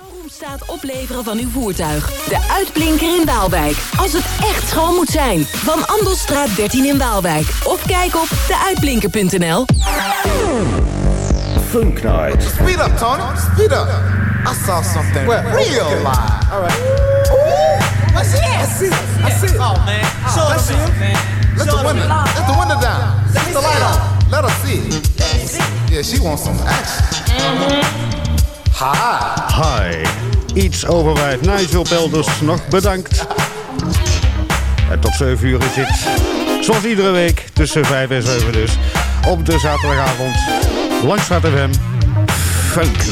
Showroom staat opleveren van uw voertuig. De uitblinker in Waalwijk. Als het echt schoon moet zijn. Van Andelstraat 13 in Waalwijk. Of kijk op deuitblinker.nl. Funk Night. Speed up, Tony. Speed up. I saw something real Okay. live. All right. I see it. I see it. I see it. Oh man, show Let's them see it. man. Let the window. Let the window down. Let the light on. Let her see it. Yeah, she wants some action. Hi. Hi. Iets over vijf. Nigel Pelders, nog bedankt. En tot 7 uur is het, zoals iedere week, tussen 5 en 7 dus. Op de zaterdagavond, Langstraat FM, Funk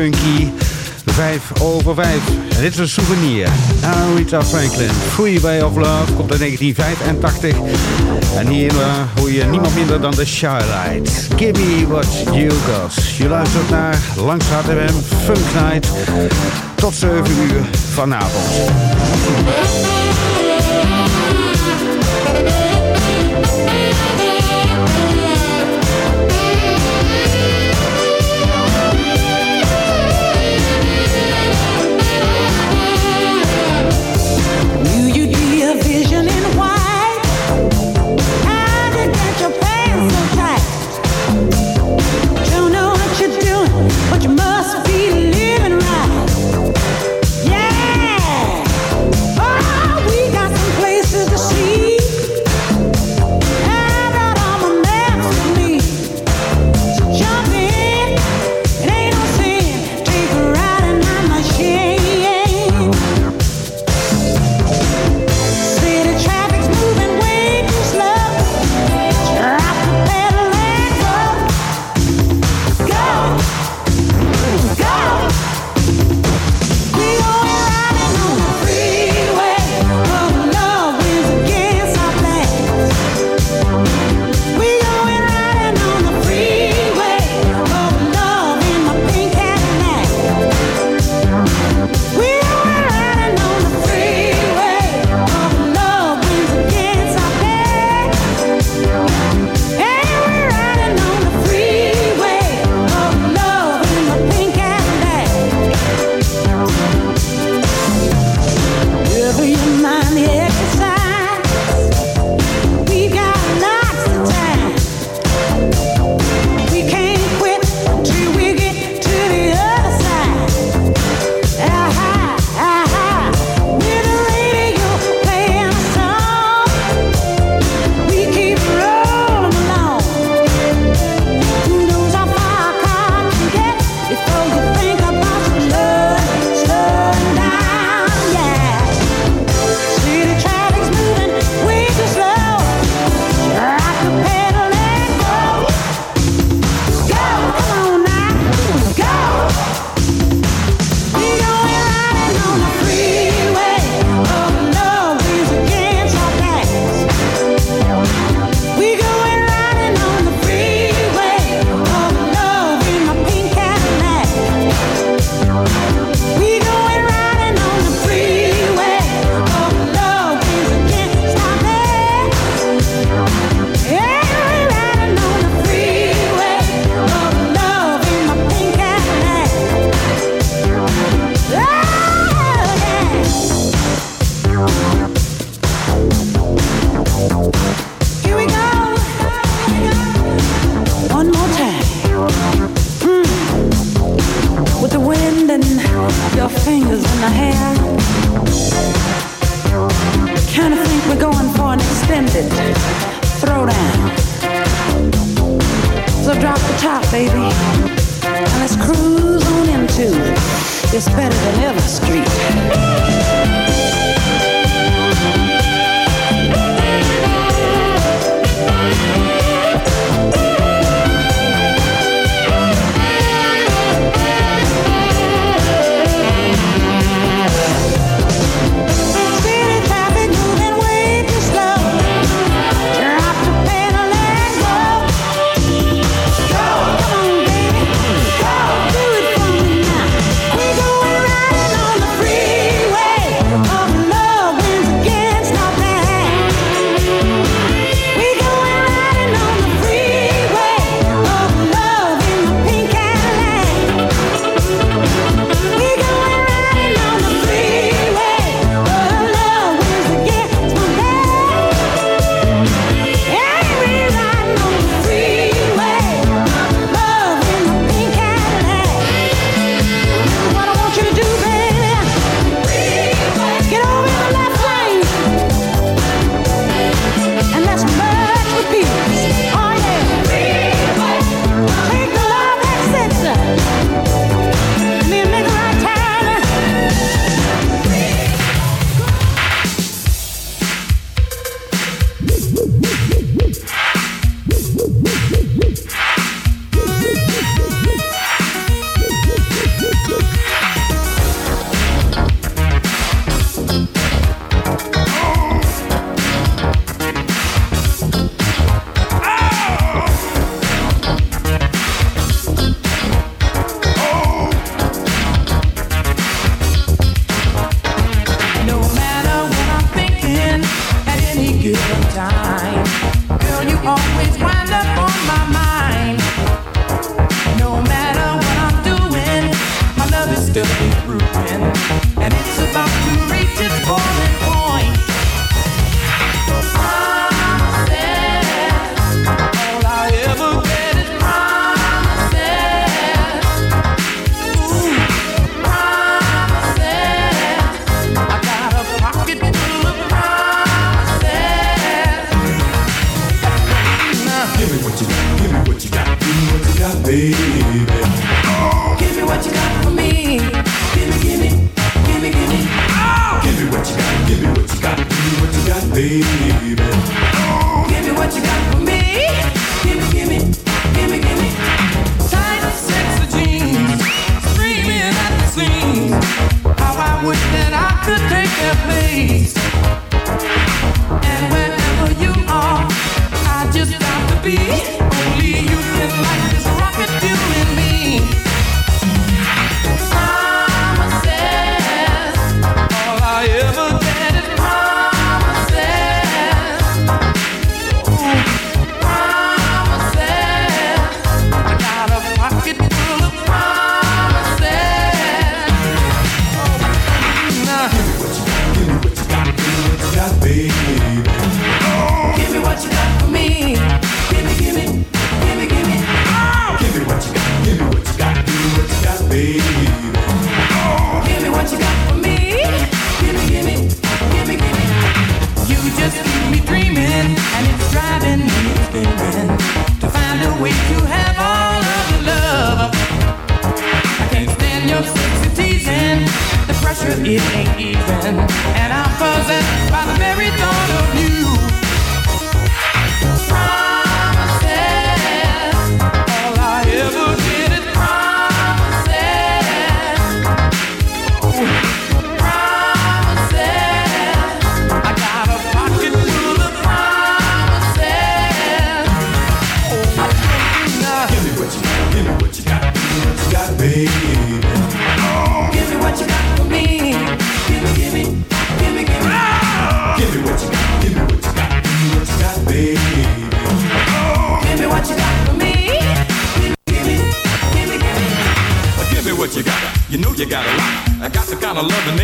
Funky 5 over 5. En dit is een souvenir. Aretha Franklin, Freeway of Love, komt uit 1985. En hier uh, hoor je niemand minder dan de Shylight. Give me what you got. Je luistert naar Langstraat FM Funk Night. Tot 7 uur vanavond.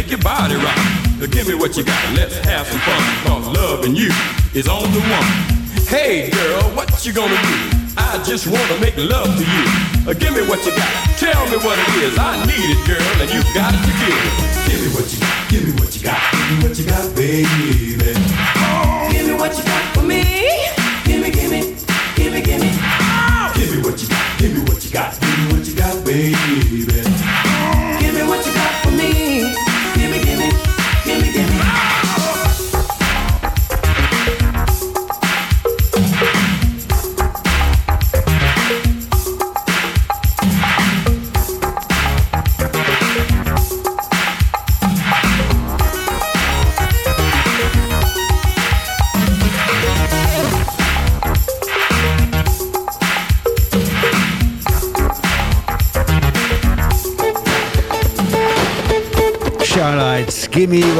Make your body rock. Give me what you got, let's have some fun. Cause loving you is on the one. Hey girl, what you gonna do? I just wanna make love to you. Uh, give me what you got. Tell me what it is. I need it, girl, and you got it to give. Give me what you got. Give me what you got. Give me what you got, baby. Oh. Give me what you got for me. Give me, give me, give me, give me. Oh. Give me what you got. Give me what you got. Give me what you got, baby.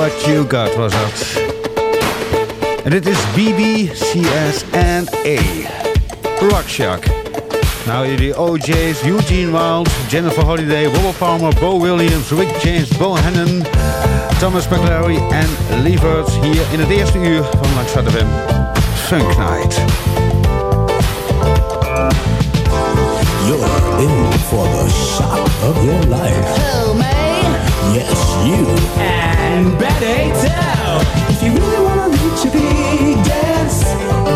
What You Got was dat. En dit is BBCS&A. Rock Shock. Nou, jullie OJ's, Eugene Wild, Jennifer Holiday, Robert Palmer, Bo Williams, Rick James, Bo Hannon, Thomas McClary en Levert hier in het eerste uur van Langstraat FM Funk Night. You're in for the shock of your life. Yes, you. And Betty too. If you really wanna reach a big dance,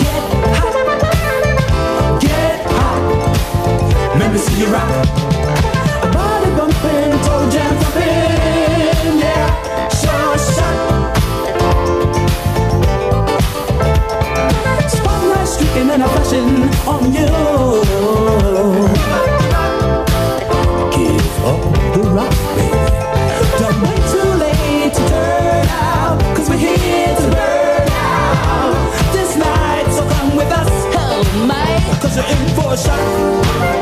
get hot, get hot. Let me see you rock. A body bumping, toe jam thumping, yeah. Sure shot. Spotlight streaking and a flashing on you. Man. cause you're in for a shot.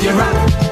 Let me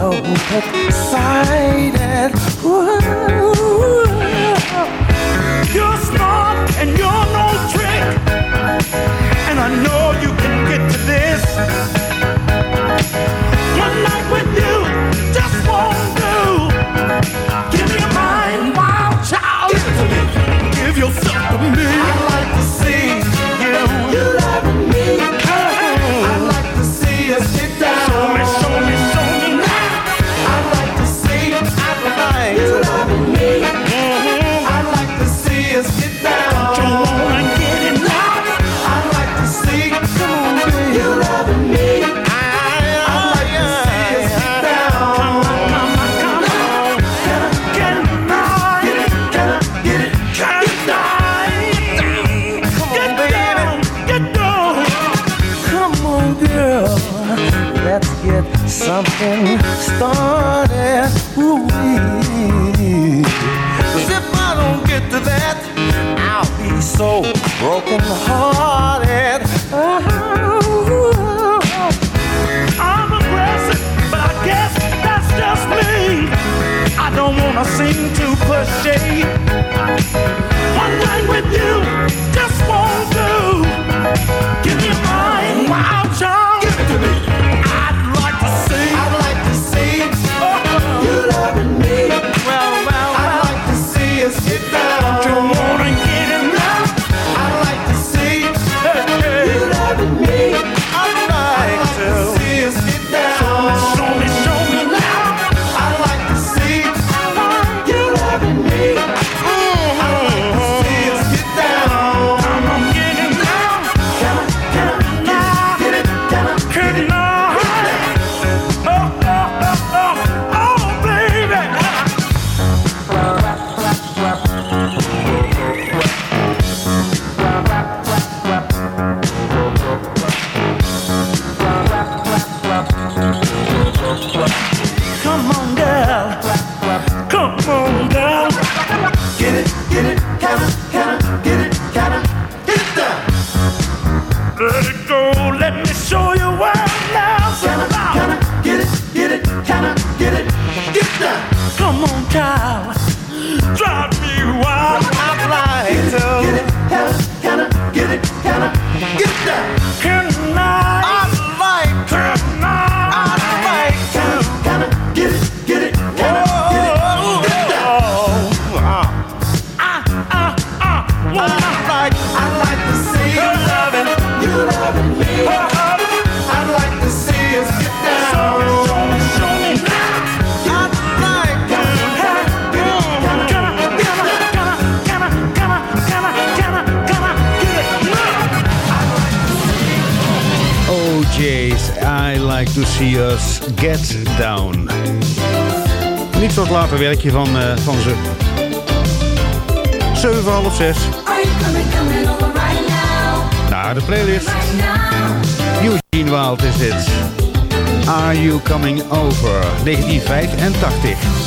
so excited. Ooh. You're smart and you're no trick. And I know you can get to this. One night with you just won't do. Give me your mind, wild child. Give yourself to me. seem too cliche. One night with you. See Get Down. Niet zo'n later werkje van, uh, van ze. 7, half 6. Naar de playlist. Eugene Wild is dit. Are You Coming Over? 1985.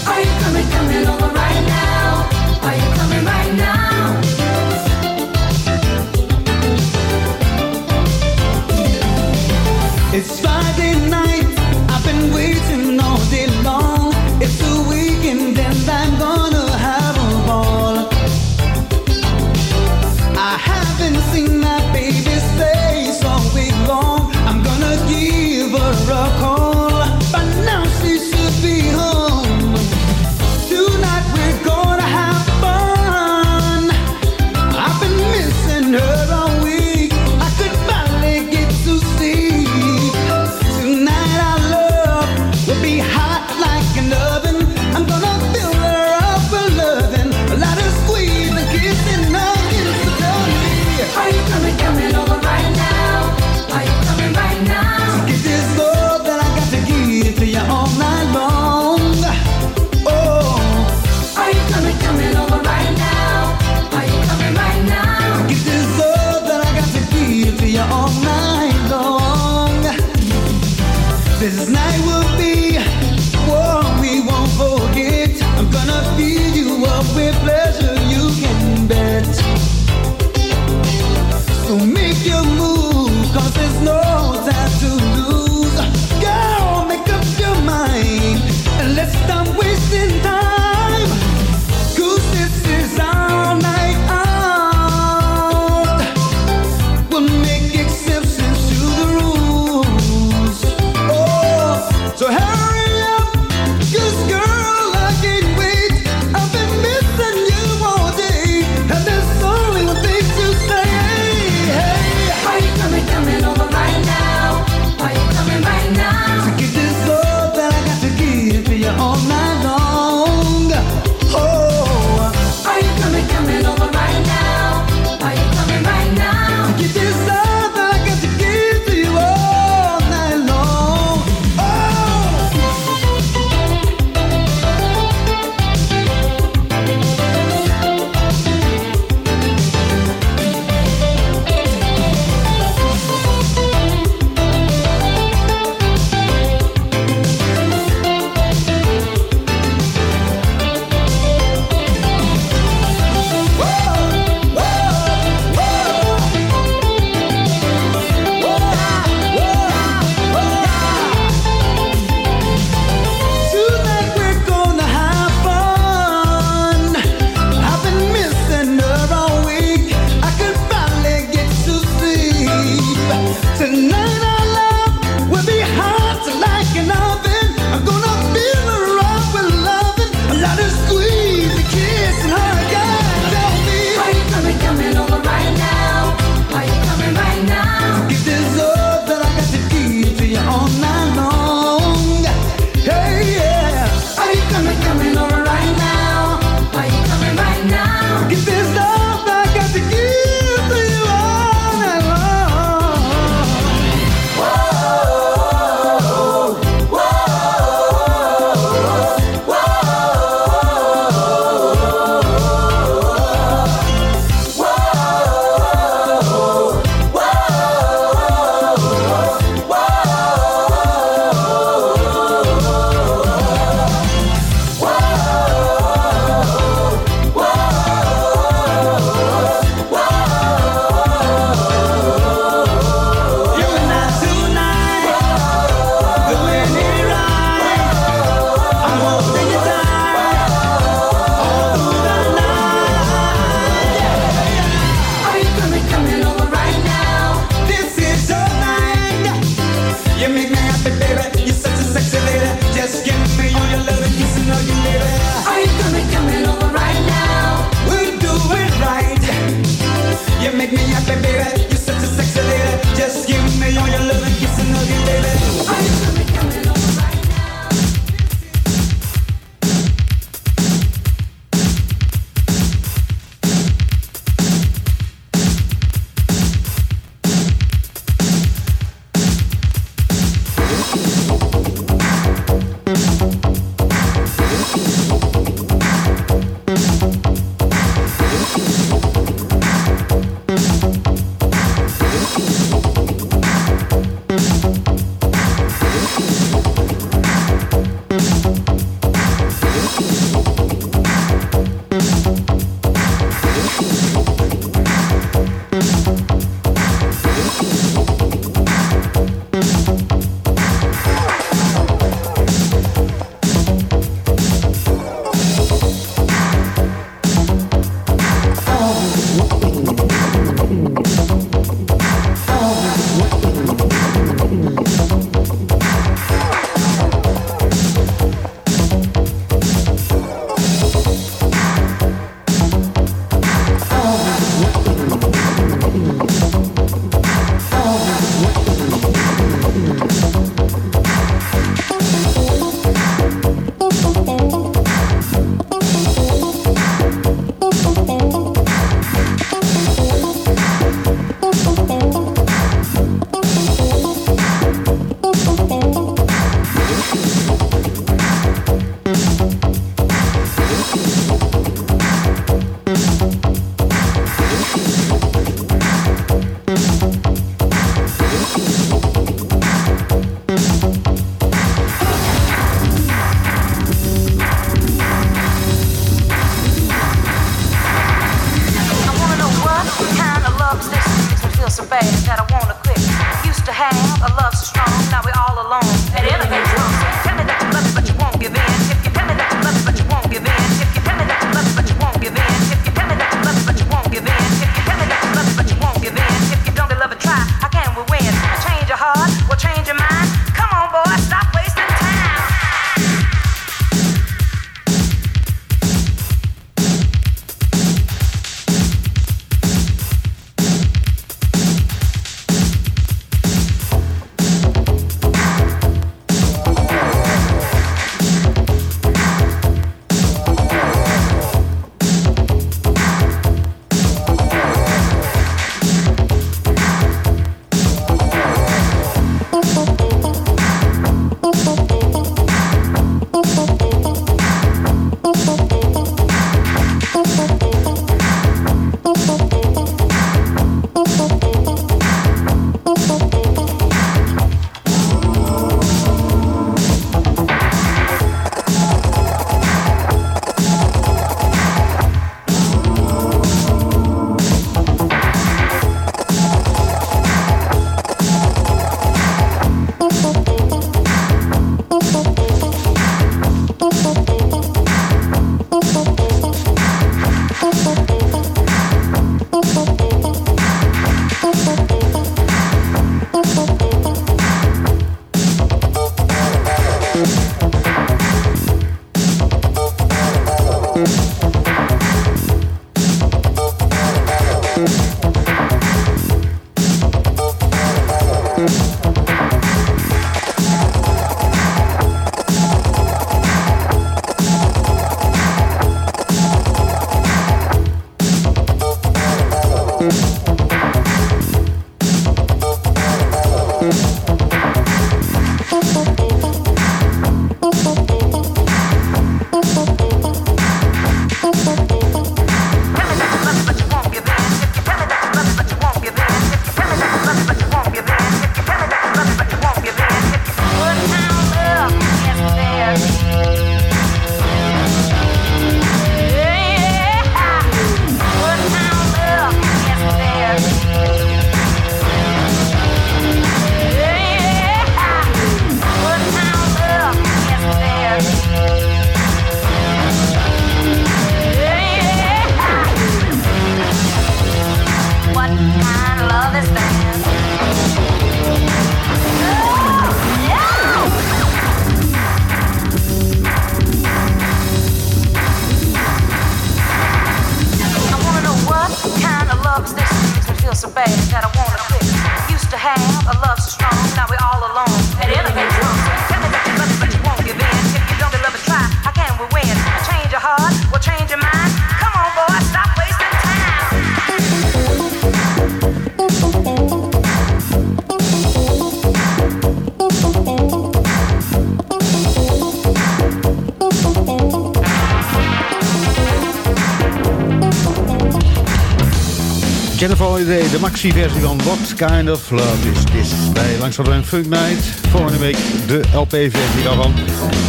maxi-versie van What Kind of Love Is This? Bij een Funk Night. Volgende week de LP-versie daarvan.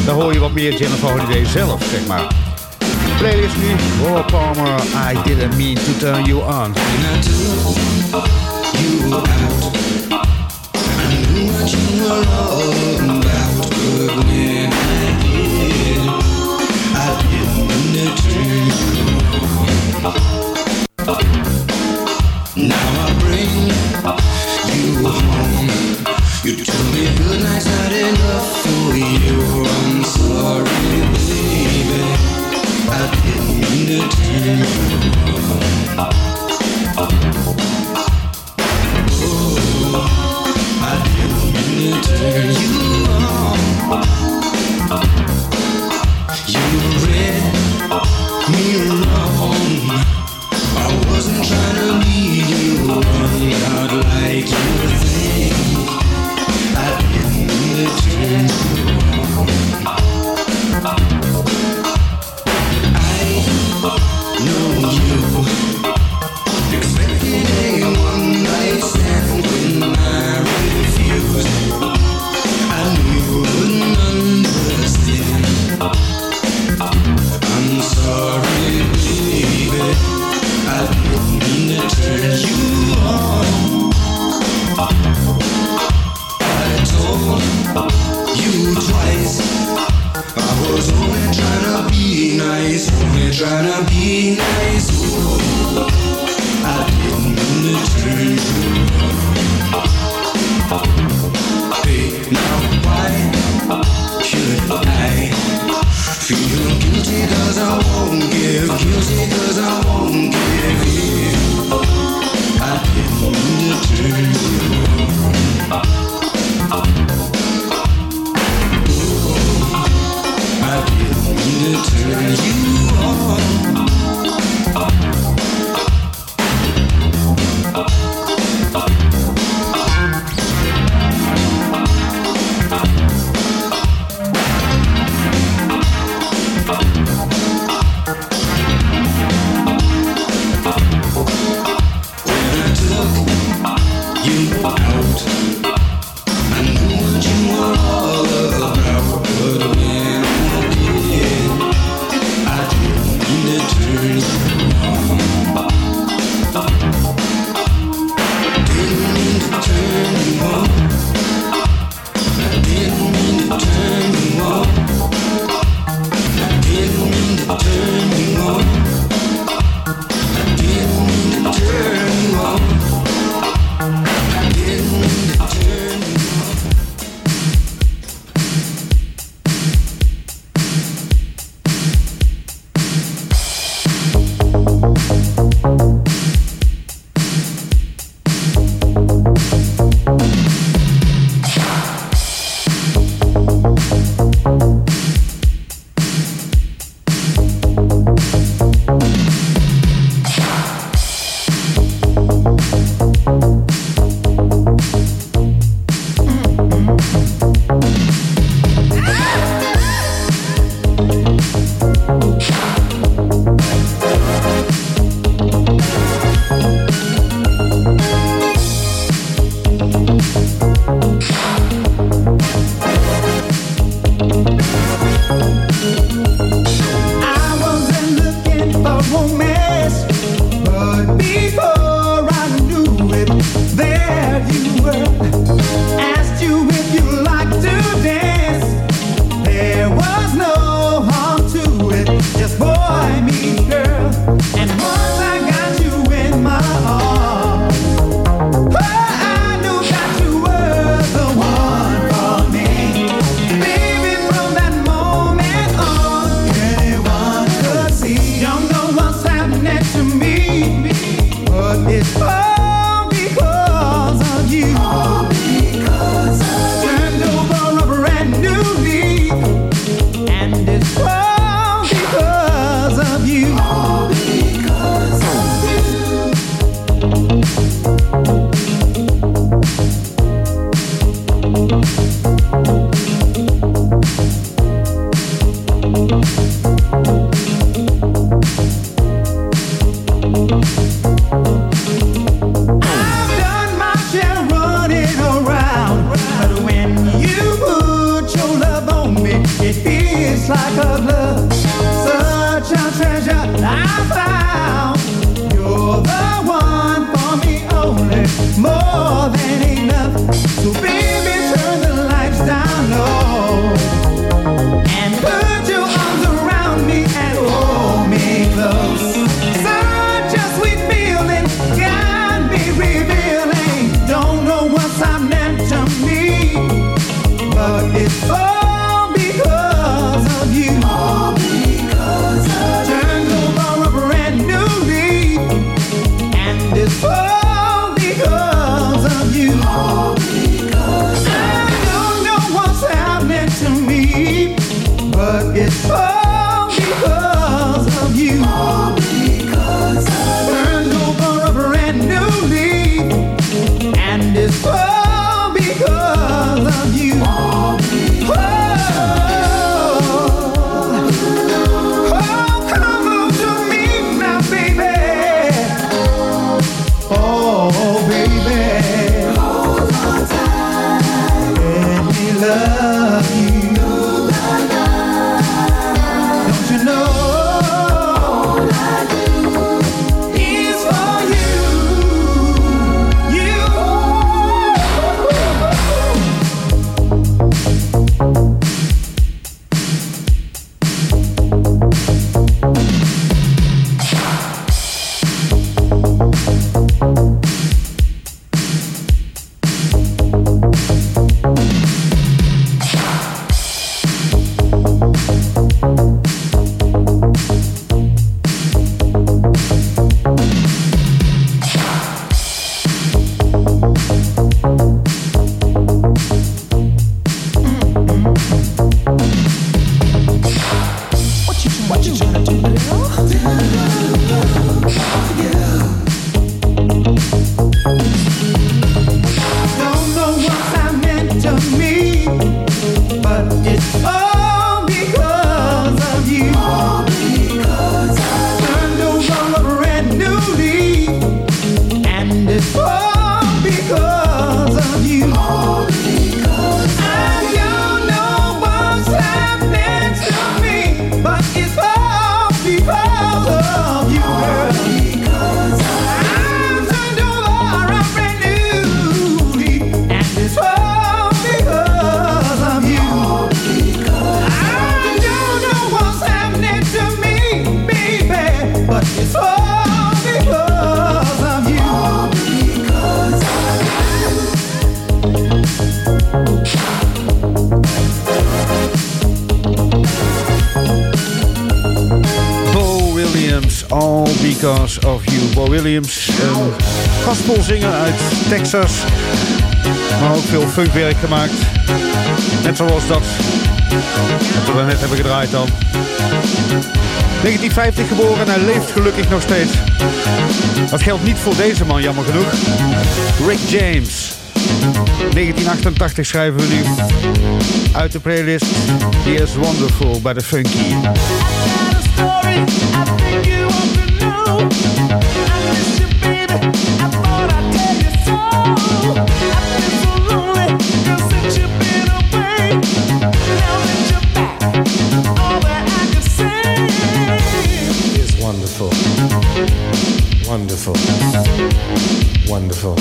Daar hoor je wat meer Jennifer Holiday zelf, zeg maar. Playlist nu. oh Palmer, I Didn't Mean To Turn You On. Turn you on. do. trying to funkwerk gemaakt. Net zoals dat. Wat we net hebben gedraaid dan. 1950 geboren en hij leeft gelukkig nog steeds. Dat geldt niet voor deze man, jammer genoeg. Rick James. 1988 schrijven we nu uit de playlist He is Wonderful bij de Funky. I Wonderful.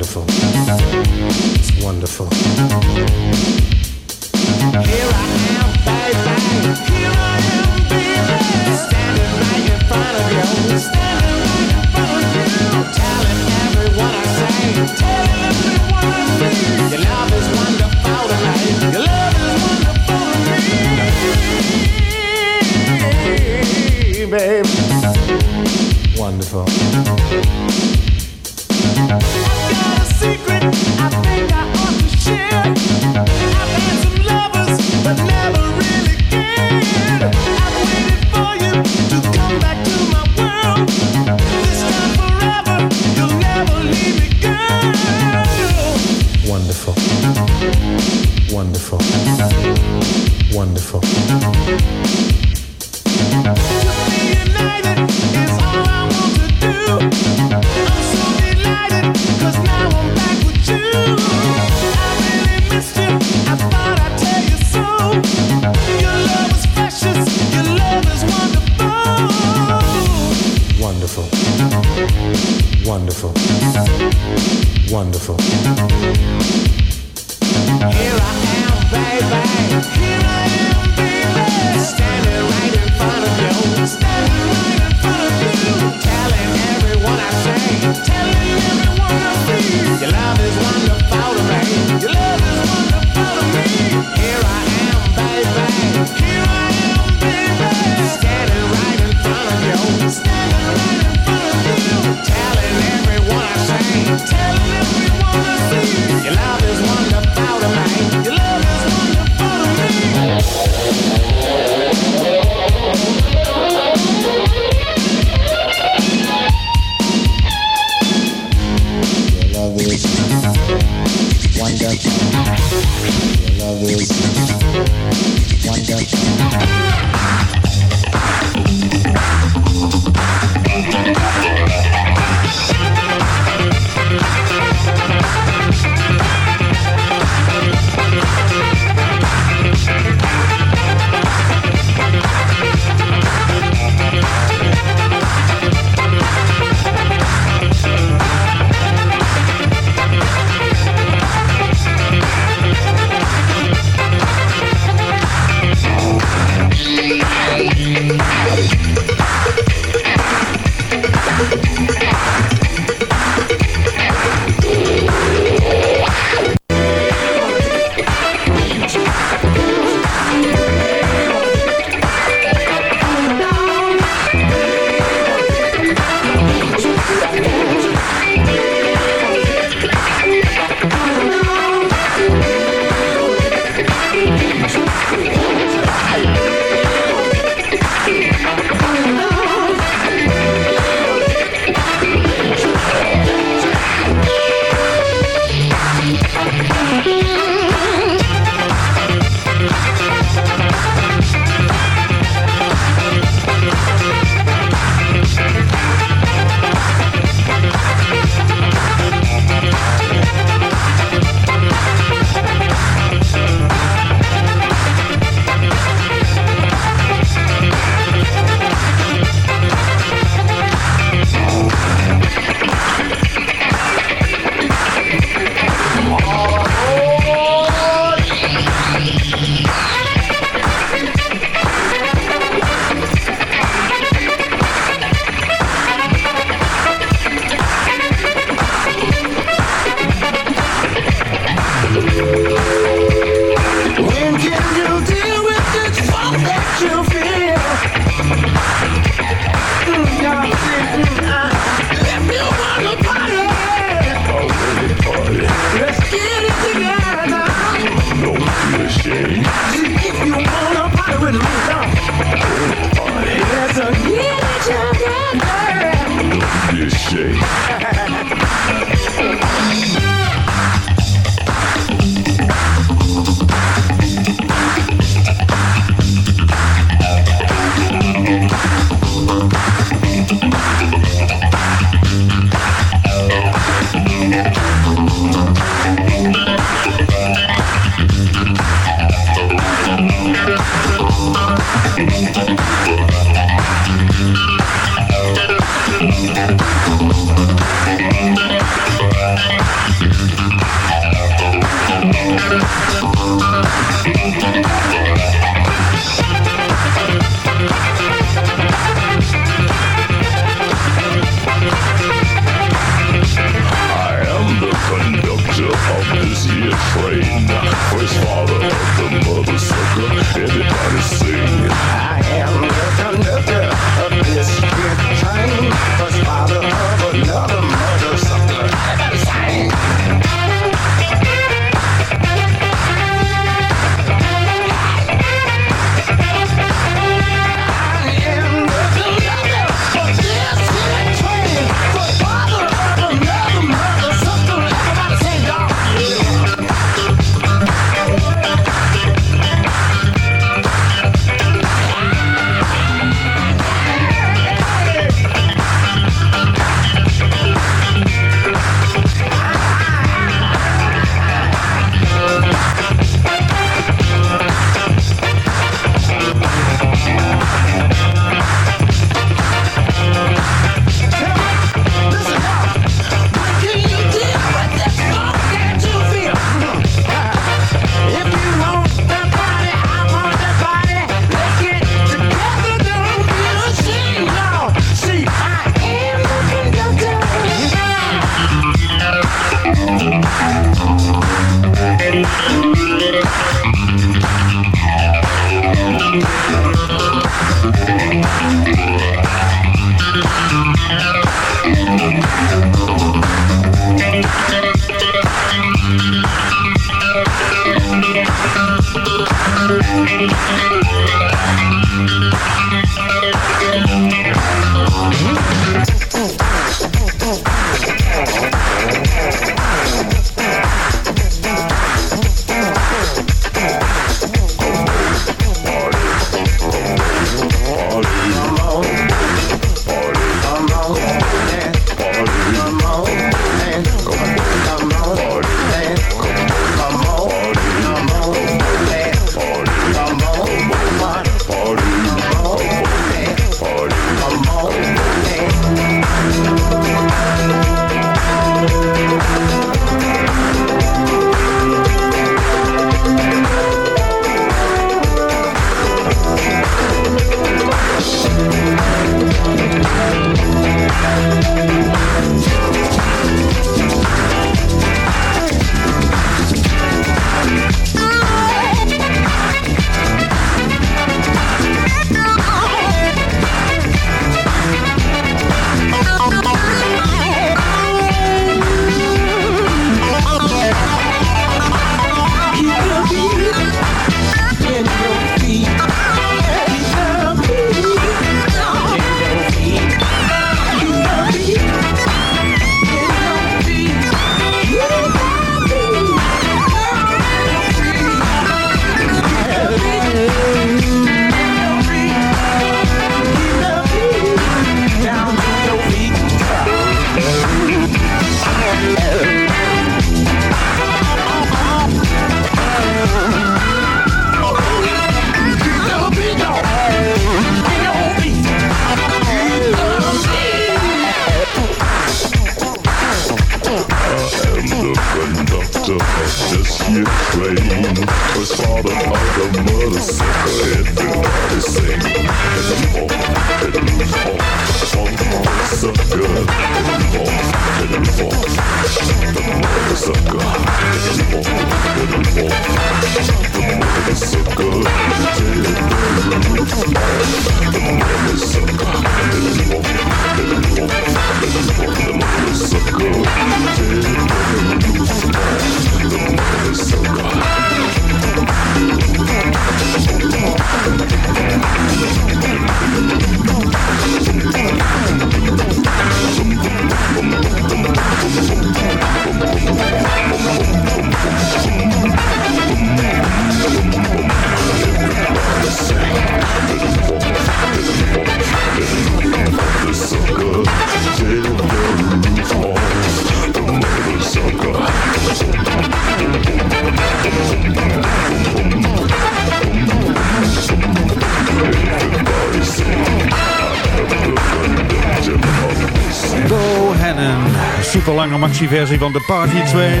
versie van de Party Train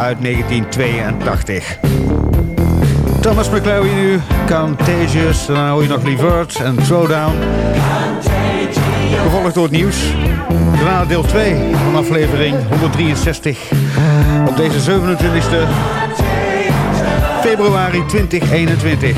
uit 1982. Thomas McLeod nu, Contagious, dan hoor je nog Revert en Throwdown. Gevolgd door het nieuws. Daarna deel 2 van aflevering 163 op deze 27 e februari 2021.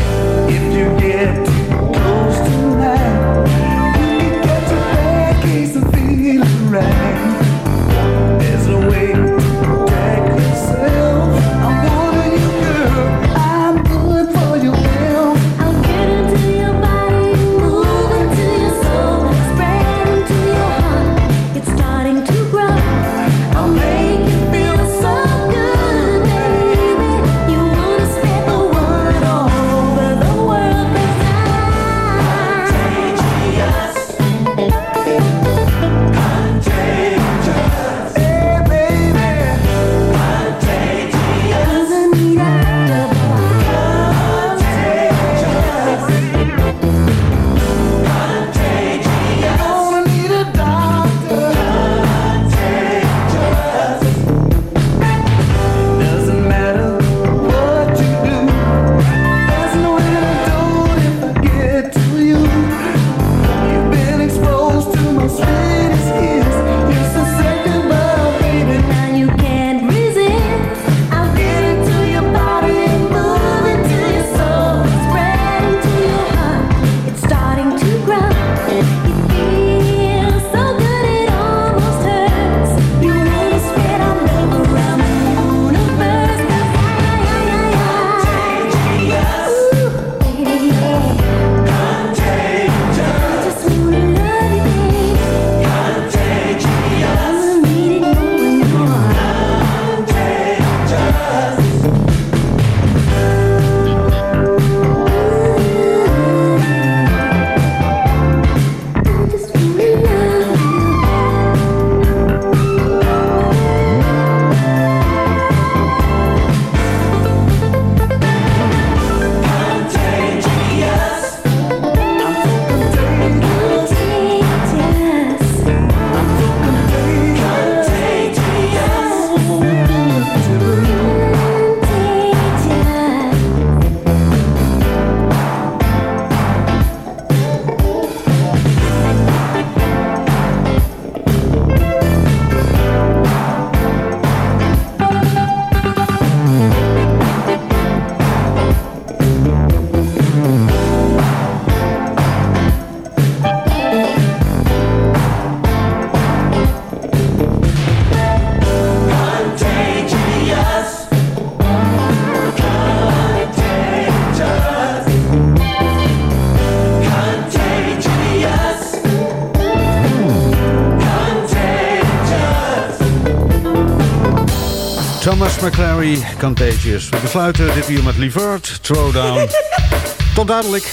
Thomas McClary, Contagious. We besluiten dit uur met Levert, Throwdown. Tot dadelijk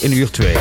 in uur 2.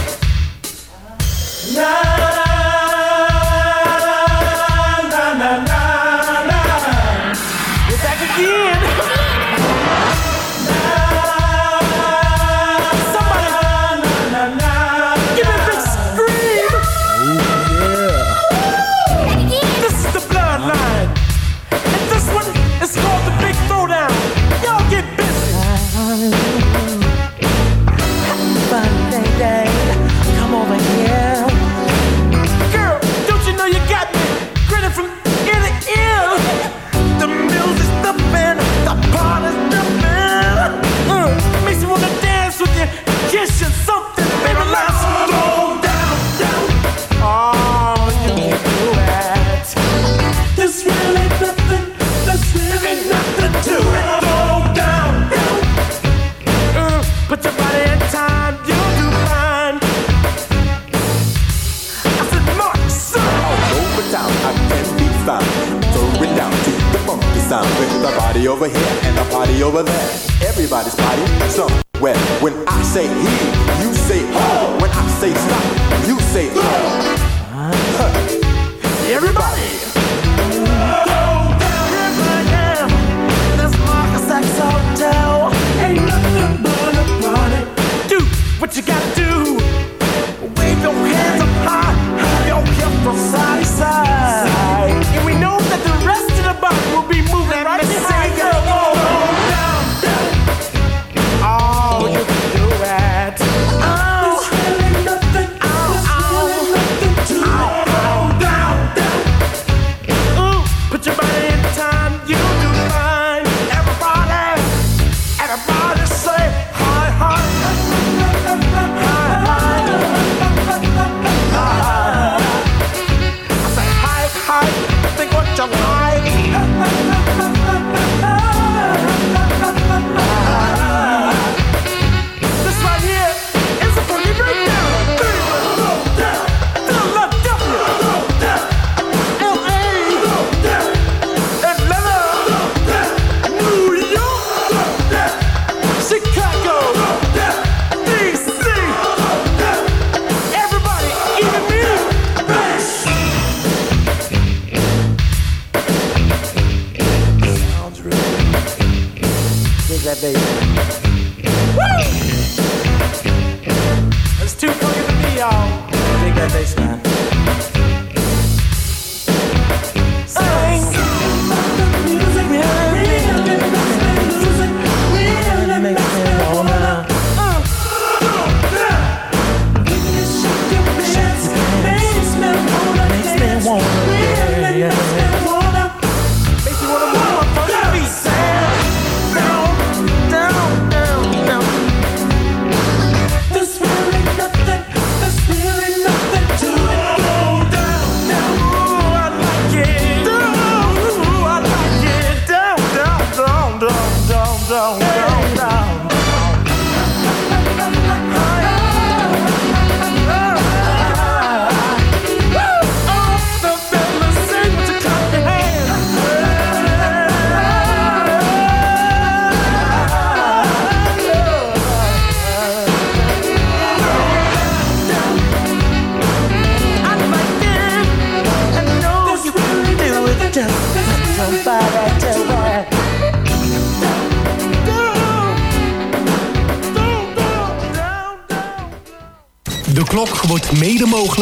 Over here and the party over there. Everybody's party somewhere. When I say he, you say ho. When I say stop, you say ho.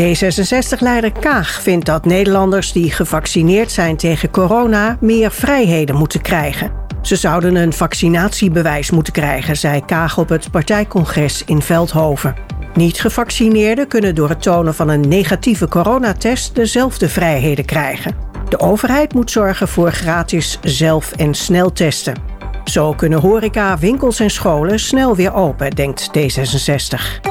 D66-leider Kaag vindt dat Nederlanders die gevaccineerd zijn tegen corona meer vrijheden moeten krijgen. Ze zouden een vaccinatiebewijs moeten krijgen, zei Kaag op het partijcongres in Veldhoven. Niet-gevaccineerden kunnen door het tonen van een negatieve coronatest dezelfde vrijheden krijgen. De overheid moet zorgen voor gratis zelf- en sneltesten. Zo kunnen horeca, winkels en scholen snel weer open, denkt D66.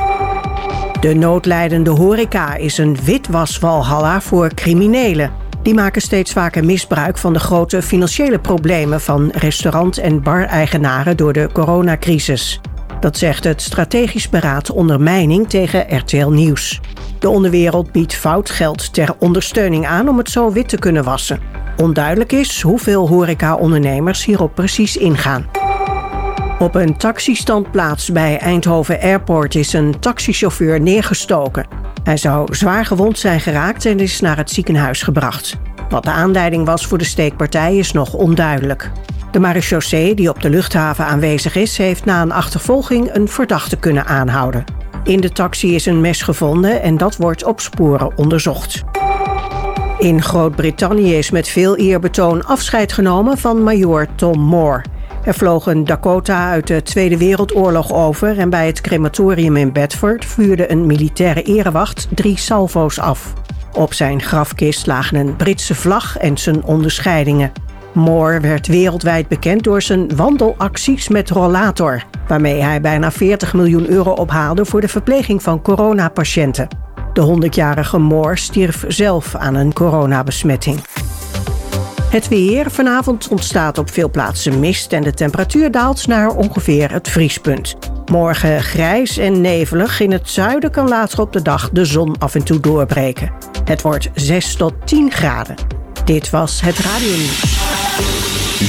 De noodlijdende horeca is een witwaswalhalla voor criminelen. Die maken steeds vaker misbruik van de grote financiële problemen van restaurant- en bar-eigenaren door de coronacrisis. Dat zegt het Strategisch Beraad Ondermijning tegen RTL Nieuws. De onderwereld biedt fout geld ter ondersteuning aan om het zo wit te kunnen wassen. Onduidelijk is hoeveel horeca-ondernemers hierop precies ingaan. Op een taxistandplaats bij Eindhoven Airport is een taxichauffeur neergestoken. Hij zou zwaar gewond zijn geraakt en is naar het ziekenhuis gebracht. Wat de aanleiding was voor de steekpartij is nog onduidelijk. De marechaussee, die op de luchthaven aanwezig is, heeft na een achtervolging een verdachte kunnen aanhouden. In de taxi is een mes gevonden en dat wordt op sporen onderzocht. In Groot-Brittannië is met veel eerbetoon afscheid genomen van majoor Tom Moore. Er vloog een Dakota uit de Tweede Wereldoorlog over en bij het crematorium in Bedford vuurde een militaire erewacht drie salvo's af. Op zijn grafkist lagen een Britse vlag en zijn onderscheidingen. Moore werd wereldwijd bekend door zijn wandelacties met rollator, waarmee hij bijna 40 miljoen euro ophaalde voor de verpleging van coronapatiënten. De 100-jarige Moore stierf zelf aan een coronabesmetting. Het weer. Vanavond ontstaat op veel plaatsen mist en de temperatuur daalt naar ongeveer het vriespunt. Morgen grijs en nevelig. In het zuiden kan later op de dag de zon af en toe doorbreken. Het wordt 6 tot 10 graden. Dit was het Radio Nieuws.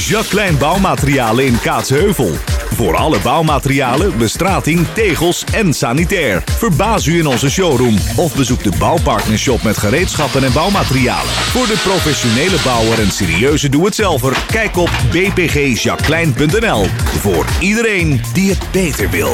Jacqueline Bouwmaterialen in Kaatsheuvel. Voor alle bouwmaterialen, bestrating, tegels en sanitair. Verbaas u in onze showroom of bezoek de Bouwpartnershop met gereedschappen en bouwmaterialen. Voor de professionele bouwer en serieuze doe-het-zelver, kijk op bpgjacqueline.nl. Voor iedereen die het beter wil.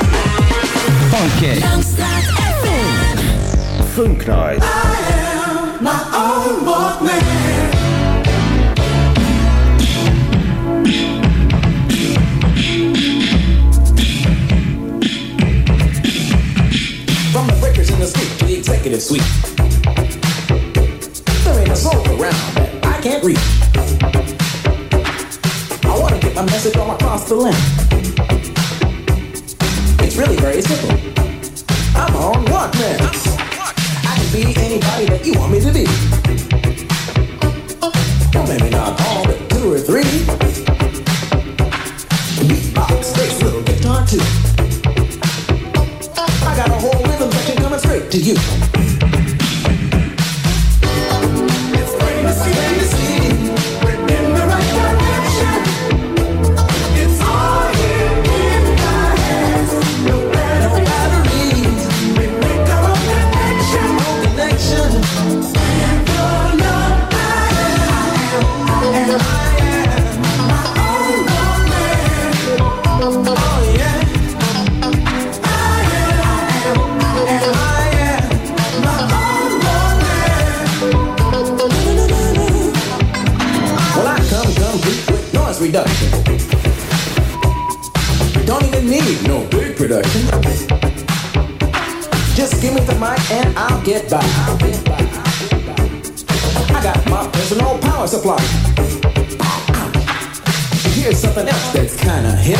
Funky. Langstraat FM. Funk Night. My own Walkman. From the breakers in the street to the executive suite. There ain't a soul around that I can't reach. I want to get my message all across the land. It's really very simple. I'm on Walkman. I can be anybody that you want me to be. Well, maybe not all, but two or three. Beatbox, bass, little guitar too. I got a whole rhythm section coming straight to you. Reduction. Don't even need no big production. Just give me the mic and I'll get by. I got my personal power supply. Here's something else that's kinda hip.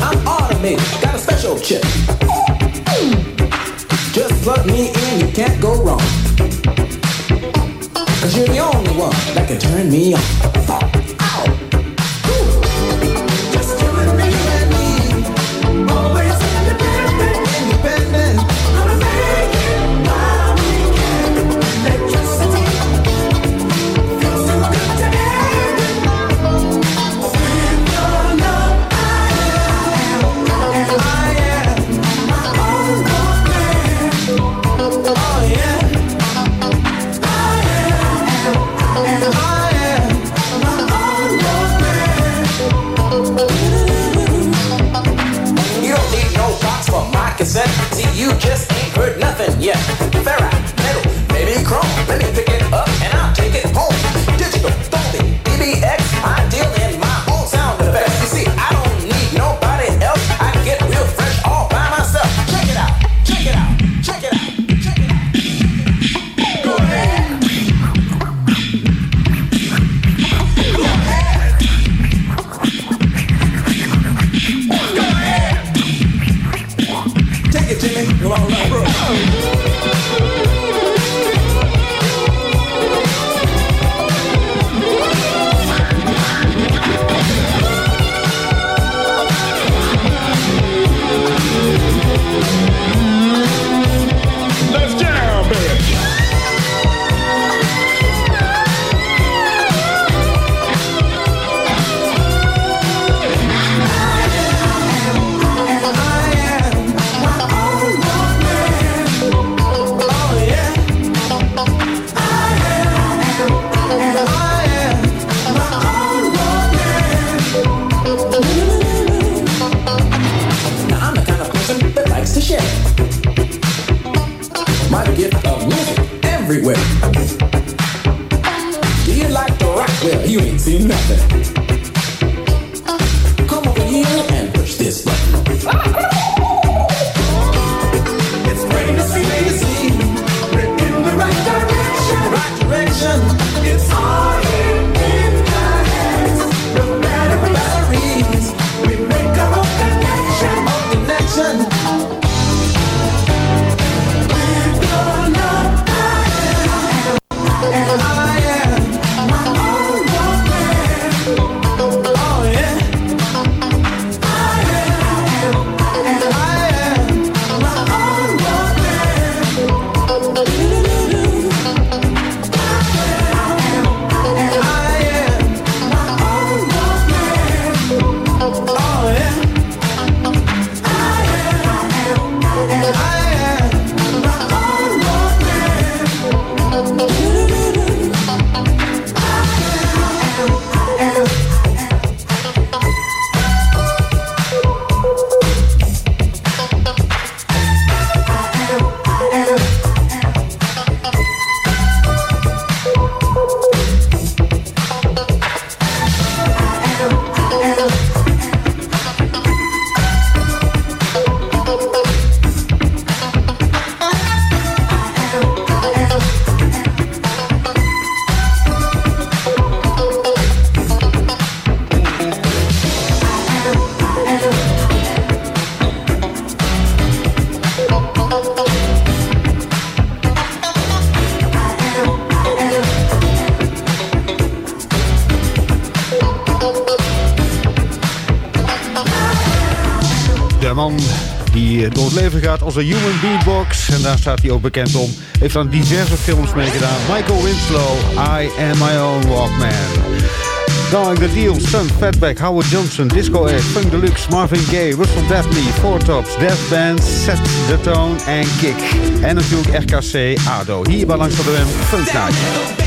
I'm automated, got a special chip. Just plug me in, you can't go wrong. Cause you're the only one that can turn me on. gaat als een human beatbox. En daar staat hij ook bekend om. Heeft aan diverse films meegedaan. Michael Winslow, I Am My Own Walkman. Dan The Deal, Sun, Fatback, Howard Johnson, Disco Air, Funk Deluxe, Marvin Gaye, Russell Daphne, Four Tops, Death Band, Set The Tone en Kick. En natuurlijk RKC, ADO. Hier bij Langs de Funk Night.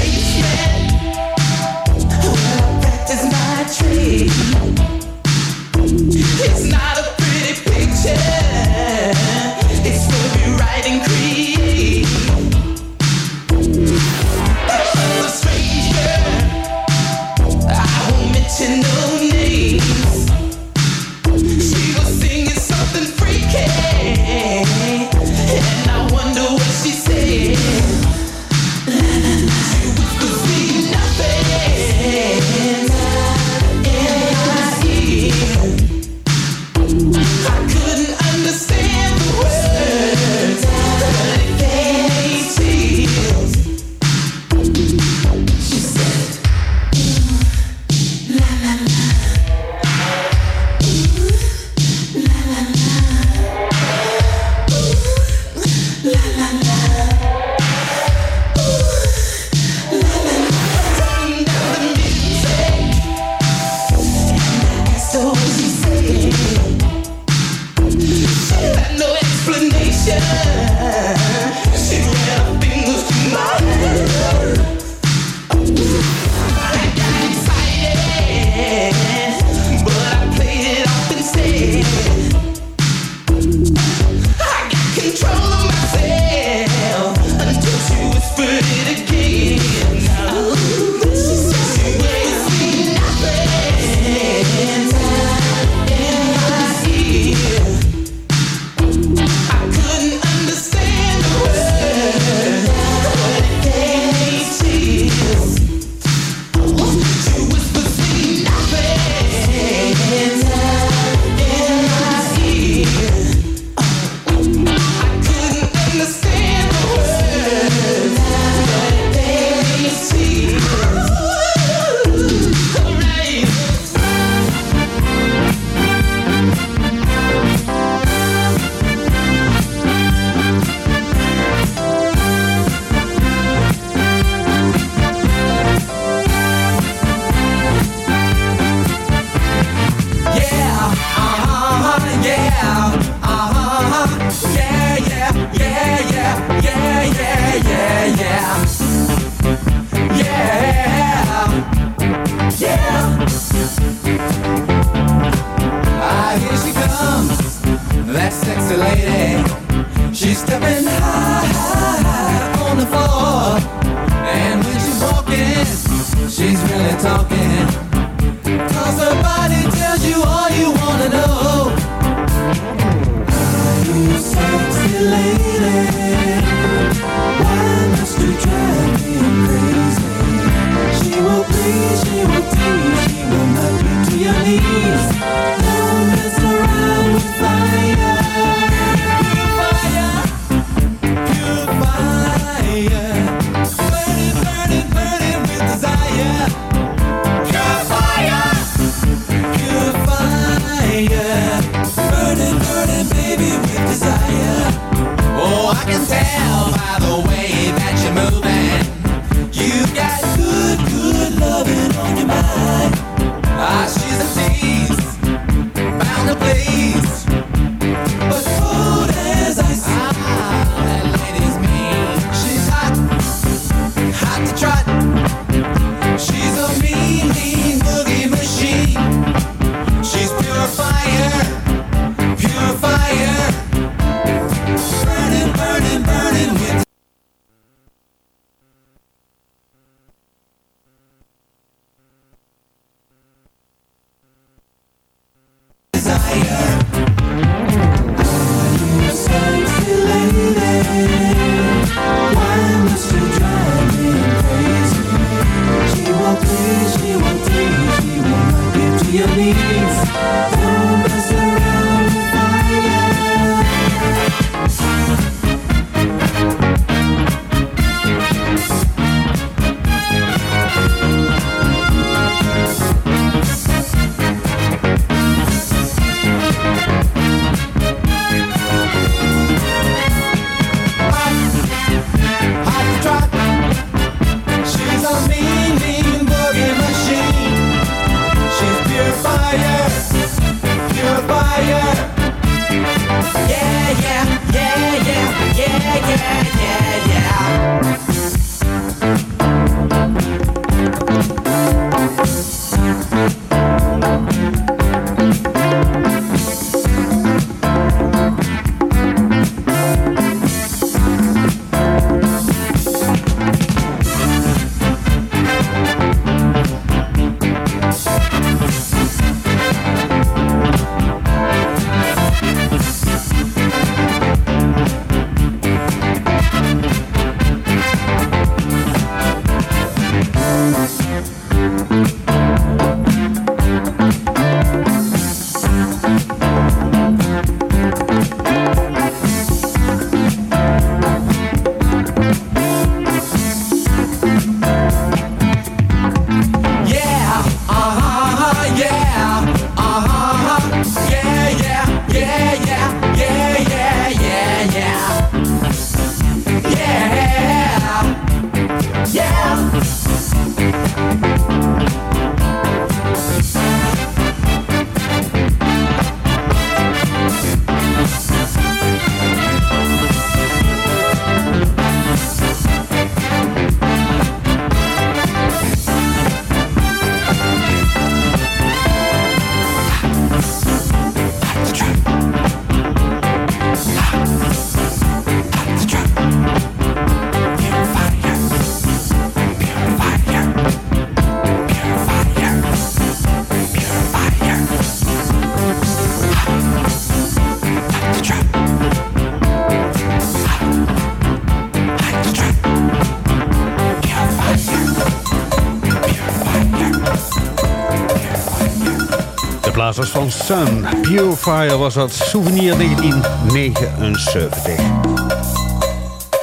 Was van Sun. Purifier was dat, souvenir 1979.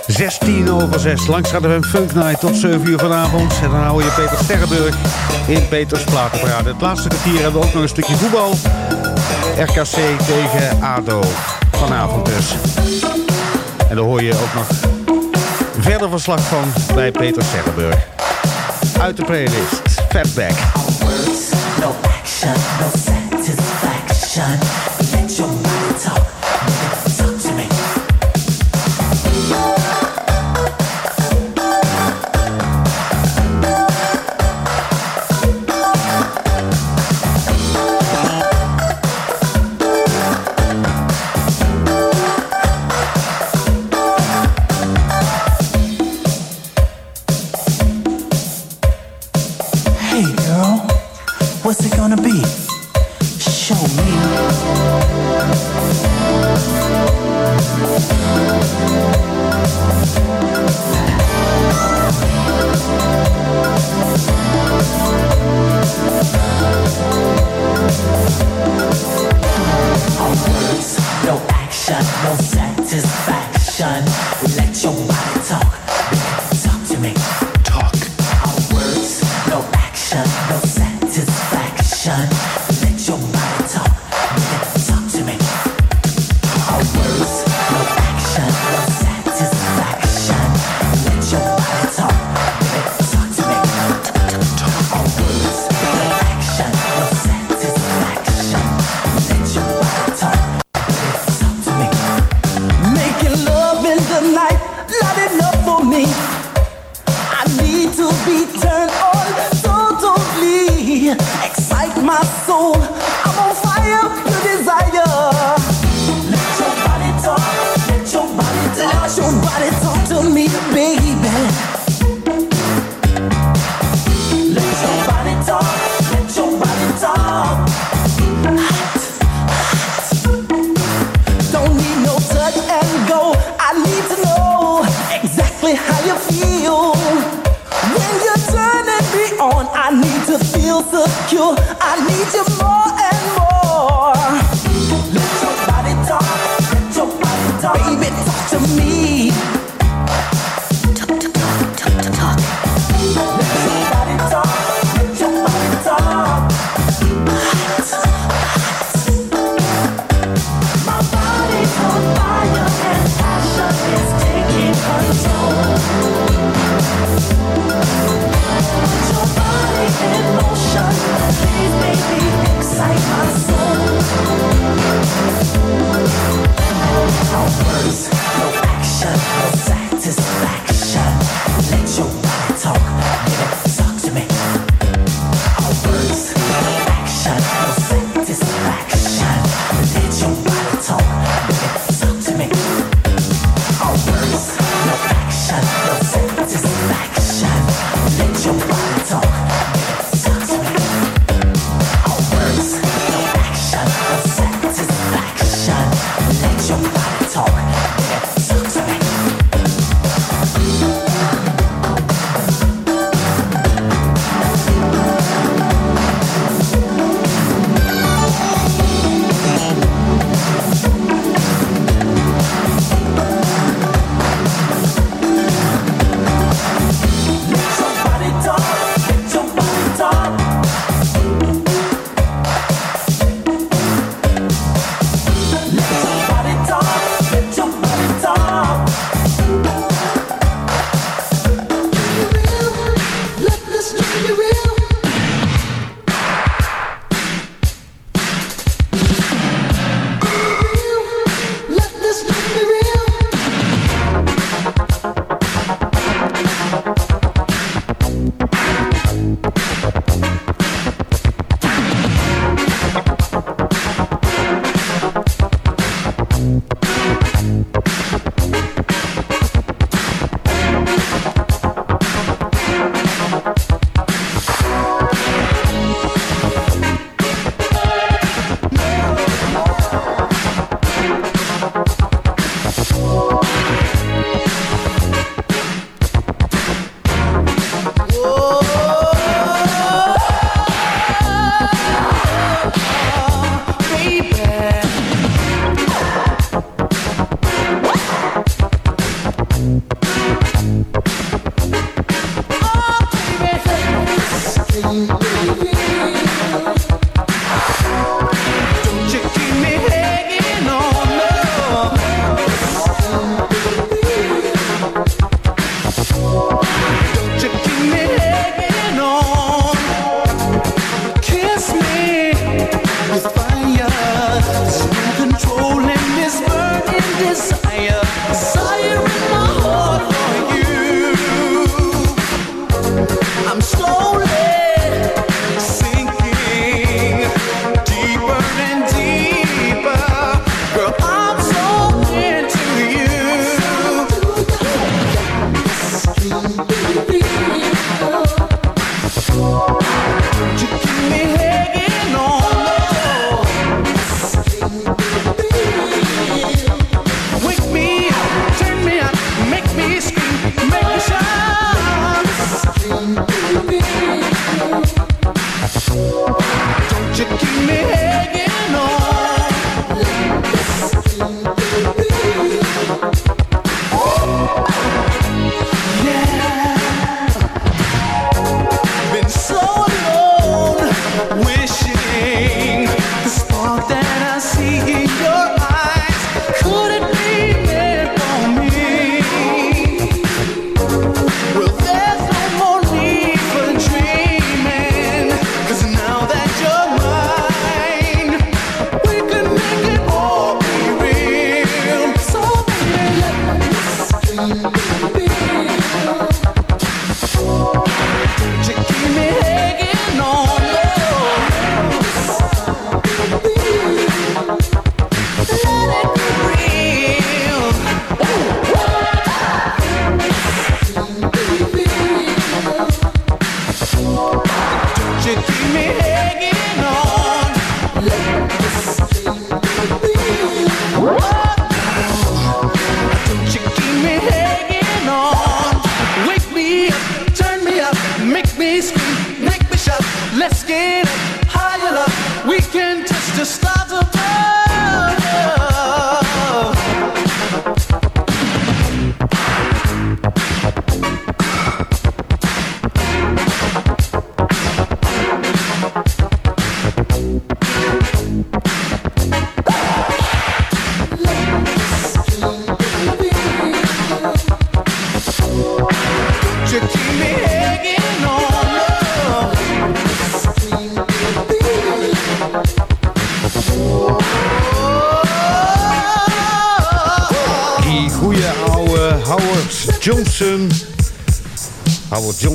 16 over 6, langs gaat de Funk Night tot 7 uur vanavond. En dan hou je Peter Sterrenburg in Peters Platenparade. Het laatste kwartier hebben we ook nog een stukje voetbal. RKC tegen ADO vanavond dus. En daar hoor je ook nog verder verslag van bij Peter Sterrenburg. Uit de playlist, Fatback. no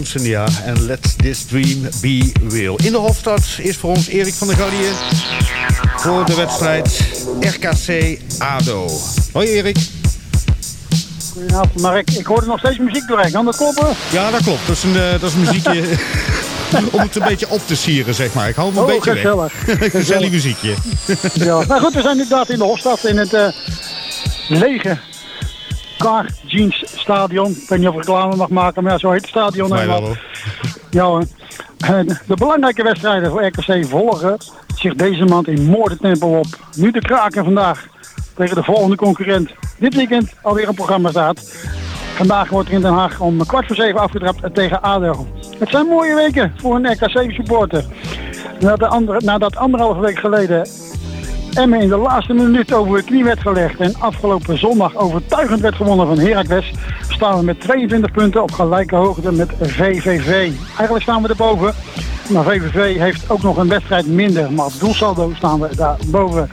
Johnson, ja. En Let This Dream Be Real. In de hoofdstad is voor ons Erik van der Gardien. Voor de wedstrijd RKC ADO. Hoi Erik. Goedenavond Mark. Ik hoorde nog steeds muziek doorheen. Kan dat kloppen? Ja, dat klopt. Dat is een, eh, dat is een muziekje om het een beetje op te sieren, zeg maar. Ik hou hem een Oh, beetje gezellig. weg. Gezellig Gezellig. muziekje. Ja. Nou goed, we zijn inderdaad in de Hofstad in het eh, lege Car Jeans Stadion. Ik weet niet of ik reclame mag maken, maar ja, zo heet het stadion helemaal. wel, hoor. Ja hoor. De belangrijke wedstrijden voor RKC volgen zich deze maand in moordentempo op. Nu de kraken vandaag tegen de volgende concurrent. Dit weekend alweer een programma staat. Vandaag wordt er in Den Haag om kwart voor zeven afgetrapt tegen ADO. Het zijn mooie weken voor een RKC-supporter. Nadat, de andere, nadat anderhalve week geleden Emmen in de laatste minuut over de knie werd gelegd en afgelopen zondag overtuigend werd gewonnen van Heracles, staan we met 22 punten op gelijke hoogte met VVV. Eigenlijk staan we erboven, maar VVV heeft ook nog een wedstrijd minder, maar op doelsaldo staan we daar boven.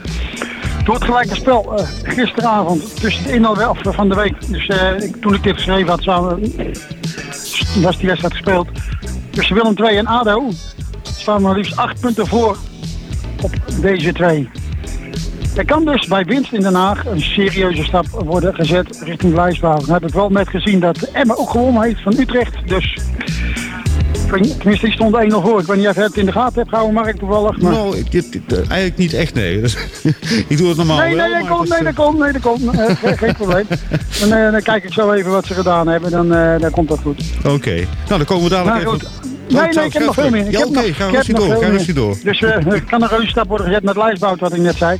Door het gelijke spel eh, gisteravond tussen de inhaalwelf van de week, dus eh, ik- toen ik dit geschreven had, was die wedstrijd gespeeld. Tussen Willem II en ADO staan we maar liefst 8 punten voor op deze twee. Er kan dus bij winst in Den Haag een serieuze stap worden gezet richting Lijsbouw. Dan heb ik wel net gezien dat Emma ook gewonnen heeft van Utrecht. Dus ik tenminste, die stond 1-0 voor. Ik weet niet of je het in de gaten hebt gehouden, Mark, toevallig. Maar... Nou, ik, dit, dit, eh, eigenlijk niet echt, nee. Dus, ik doe het normaal Nee, wel, nee, dat maar komt, nee, is, dat komt, nee, dat komt. Eh, geen, geen probleem. Dan, eh, dan kijk ik zo even wat ze gedaan hebben, dan, eh, dan komt dat goed. eh, Oké. Nou, dan komen we dadelijk Nou, even... goed. Oh, Nee, nee, ik heb nog veel meer. Ik Ja, heb oké, nog- ga ik heb rustig door, ga rustig door. Dus eh, er kan een reuze stap worden gezet met Lijsbout, wat ik net zei.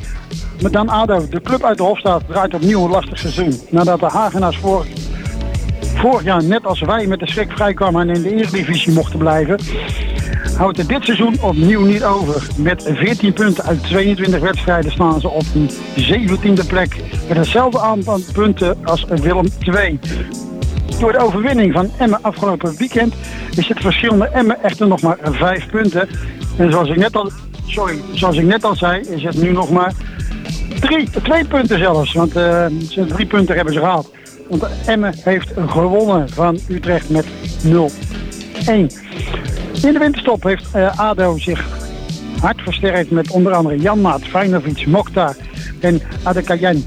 Maar dan ADO, de club uit de Hofstad, draait opnieuw een lastig seizoen. Nadat de Hagenaars vorig, vorig jaar, net als wij, met de schrik vrijkwamen en in de Eredivisie mochten blijven, houdt het dit seizoen opnieuw niet over. Met 14 punten uit 22 wedstrijden staan ze op een 17e plek. Met hetzelfde aantal punten als Willem II. Door de overwinning van Emmen afgelopen weekend is het verschil naar Emmen echter nog maar 5 punten. En zoals ik net al, sorry, zoals ik net al zei, is het nu nog maar drie, twee punten zelfs. Want drie punten hebben ze gehaald. Want Emmen heeft gewonnen van Utrecht met 0-1. In de winterstop heeft eh, ADO zich hard versterkt met onder andere Janmaat, Feyenoord, Mokhtar en Adekayen.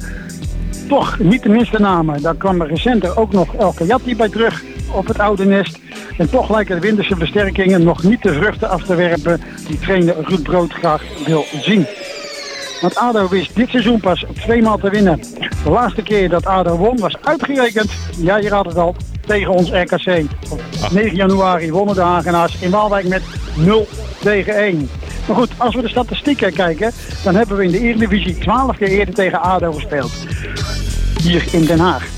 Toch niet de minste namen. Daar kwam er recenter ook nog El Kayati bij terug op het oude nest. En toch lijken de winterse versterkingen nog niet de vruchten af te werpen die trainer Ruud Brood graag wil zien. Want ADO wist dit seizoen pas tweemaal te winnen. De laatste keer dat ADO won was uitgerekend, ja je raadt het al, tegen ons RKC. Op 9 januari wonnen de Hagenaars in Waalwijk met 0 tegen 1. Maar goed, als we de statistieken kijken, dan hebben we in de Eredivisie 12 keer eerder tegen ADO gespeeld. Hier in Den Haag.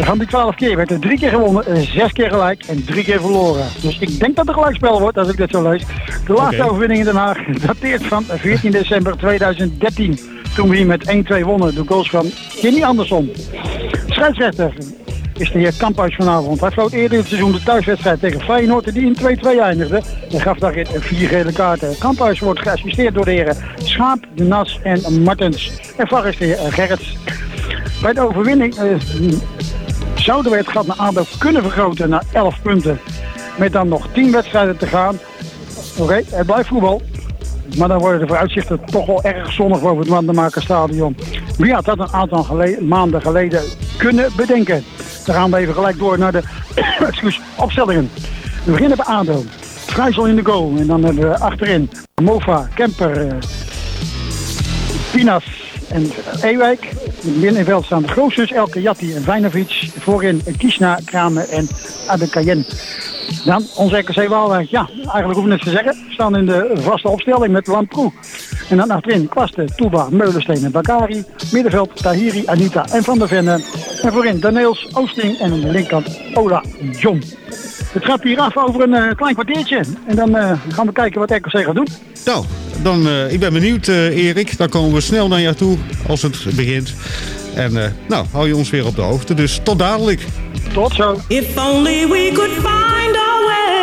Van die 12 keer werd er drie keer gewonnen, zes keer gelijk en drie keer verloren. Dus ik denk dat het gelijkspel wordt als ik dit zo lees. De laatste overwinning in Den Haag dateert van 14 december 2013. Toen we hier met 1-2 wonnen door goals van Kenny Andersson. Scheidsrechter is de heer Kamphuis vanavond. Hij floot eerder in het seizoen de thuiswedstrijd tegen Feyenoord die in 2-2 eindigde. En gaf daarin vier gele kaarten. Kamphuis wordt geassisteerd door de heren Schaap, De Nas en Martens. En VAR is de heer Gerrits. Bij de overwinning eh, zouden we het gat naar ADO kunnen vergroten naar 11 punten. Met dan nog 10 wedstrijden te gaan. Oké, het blijft voetbal. Maar dan worden de vooruitzichten toch wel erg zonnig boven het Wandermakerstadion. Wie had dat een aantal maanden geleden kunnen bedenken? Dan gaan we even gelijk door naar de excuus, opstellingen. We beginnen bij ADO. Vrijzel in de goal. En dan hebben we achterin Mova, Kemper, eh, Pinas en Ewijk. Middenveld staan de Goossens, Elke Jatti en Vijnovic. Voorin Kishna, Kramer en Adekayen. Dan onze RKC Waalwijk. Ja, eigenlijk hoef ik niks te zeggen. We staan in de vaste opstelling met Lamproe. En dan achterin Kwaste, Toeba, Meulensteen en Bakari. Middenveld Tahiri, Anita en Van der Venne. En voorin Daneels, Oosting en aan de linkerkant Ola John. Het gaat hier af over een eh, klein kwartiertje. En dan eh, gaan we kijken wat RKC gaat doen. Nou, dan, eh, ik ben benieuwd, Erik. Dan komen we snel naar jou toe als het begint. En eh, nou, hou je ons weer op de hoogte. Dus tot dadelijk. Tot zo. If only we could find our way,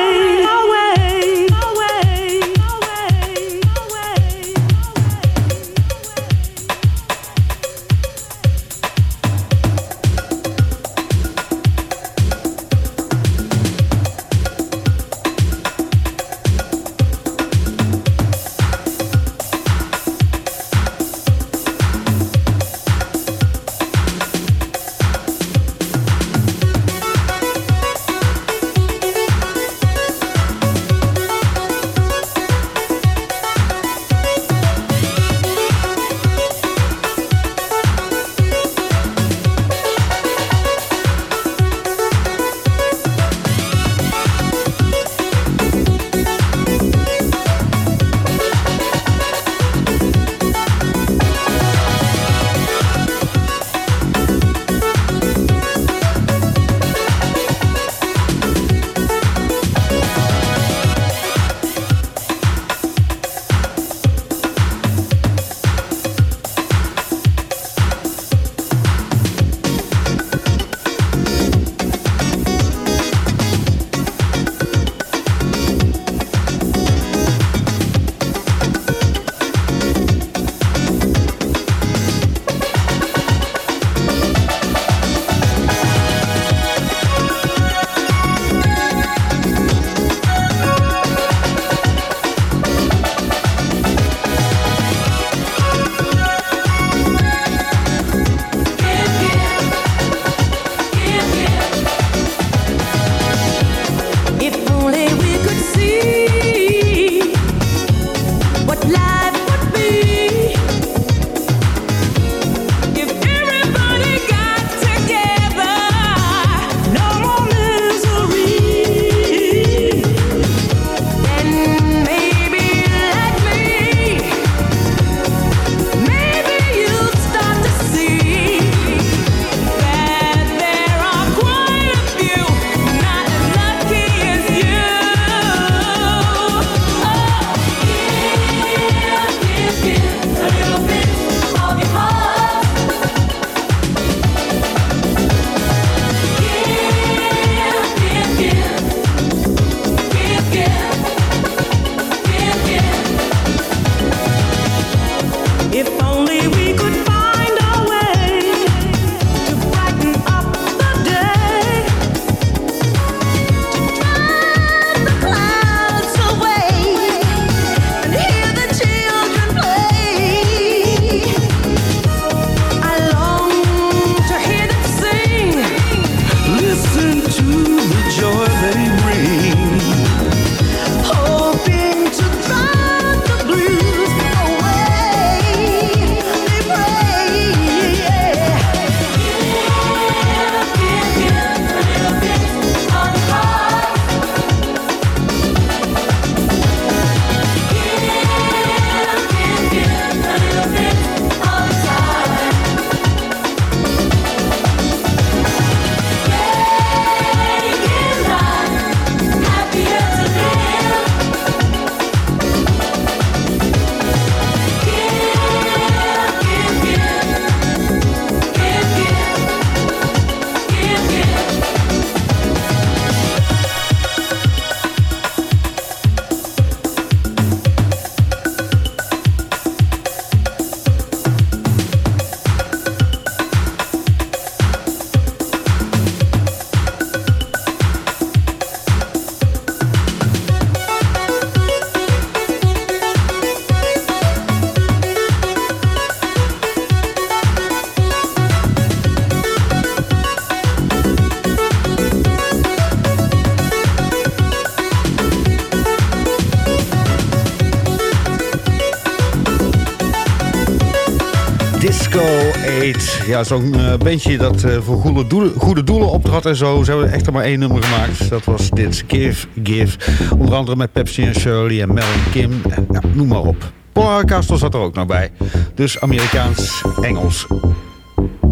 ja, zo'n uh, bandje dat eh, voor goede doelen, goede doelen optrad en zo. Ze hebben echt maar één nummer gemaakt. Dat was dit, Give, Give. Onder andere met Pepsi en Shirley en Mel en Kim. Eh, noem maar op. Paul Castle zat er ook nog bij. Dus Amerikaans-Engels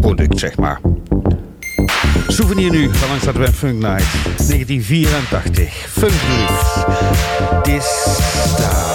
product, zeg maar. Souvenir nu van het Web Funk Night 1984. Funk This time.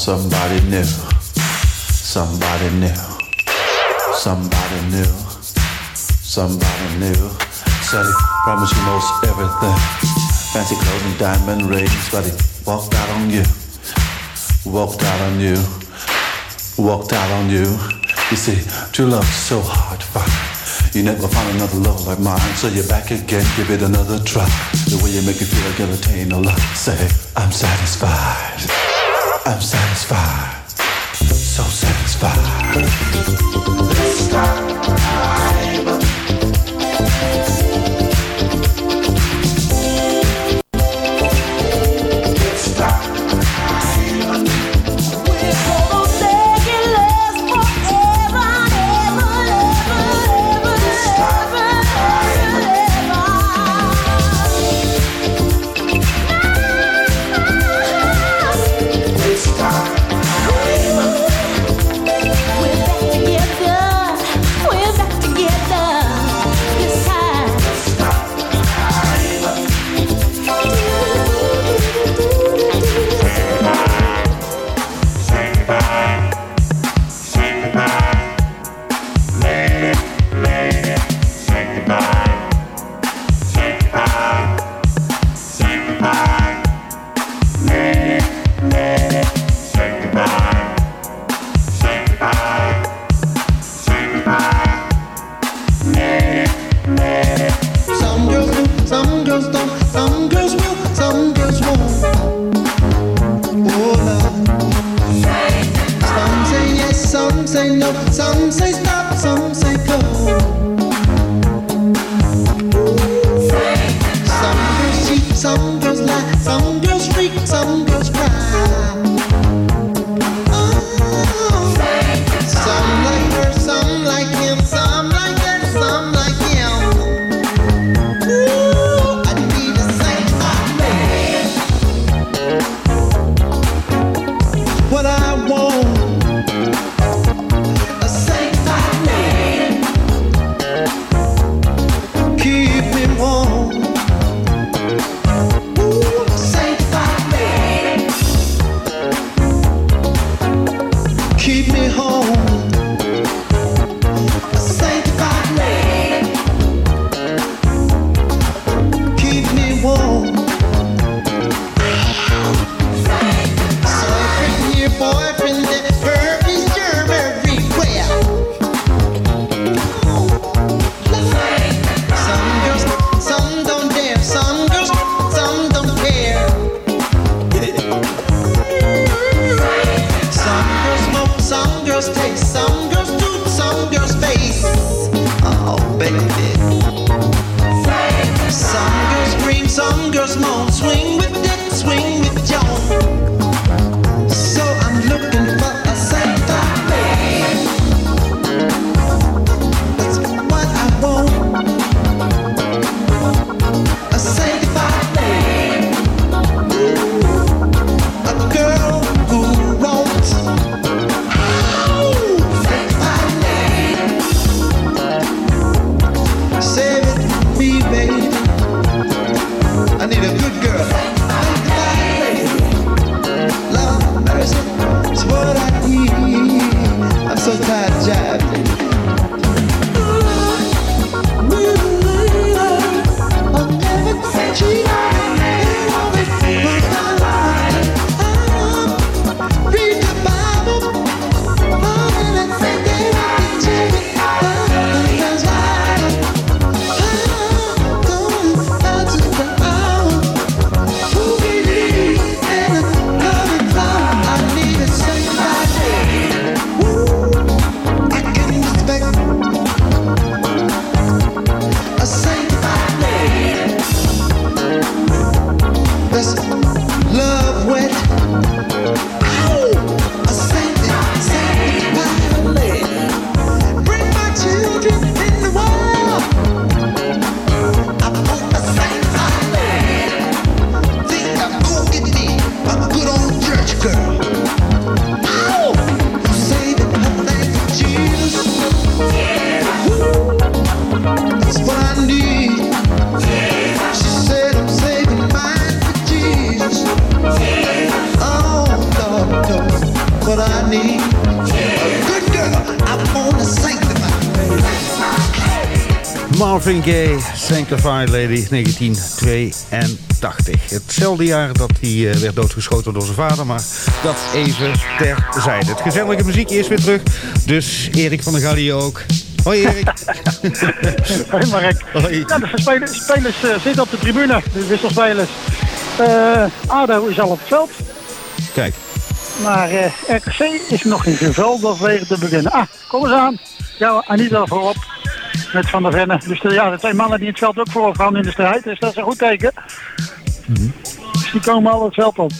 somebody new, somebody new, somebody new, somebody new. Sally promised you most everything. Fancy clothes and diamond rings, but he walked out on you, walked out on you, walked out on you. You see, true love's so hard to find. You never find another love like mine, so you're back again, give it another try. The way you make me feel, I can attain a lot. Say, I'm satisfied. I'm satisfied. So satisfied. This time. This Sanctified Lady, 1982. Hetzelfde jaar dat hij eh, werd doodgeschoten door zijn vader, maar dat even terzijde. Het gezellige muziek is weer terug, dus Erik van der Gallie ook. Hoi Erik. Hoi Mark. Hoi. Ja, de spelers, spelers eh, zitten op de tribune, de wisselspelers. Eh, ADO is al op het veld, Kijk. maar eh, RKC is nog in geen veldwegen te beginnen. Ah, kom eens aan. Ja, Anita voorop met Van der Venne. Dus de, ja, de twee mannen die het veld ook voorop gaan in de strijd, dus dat is een goed teken. Dus die komen al het veld op.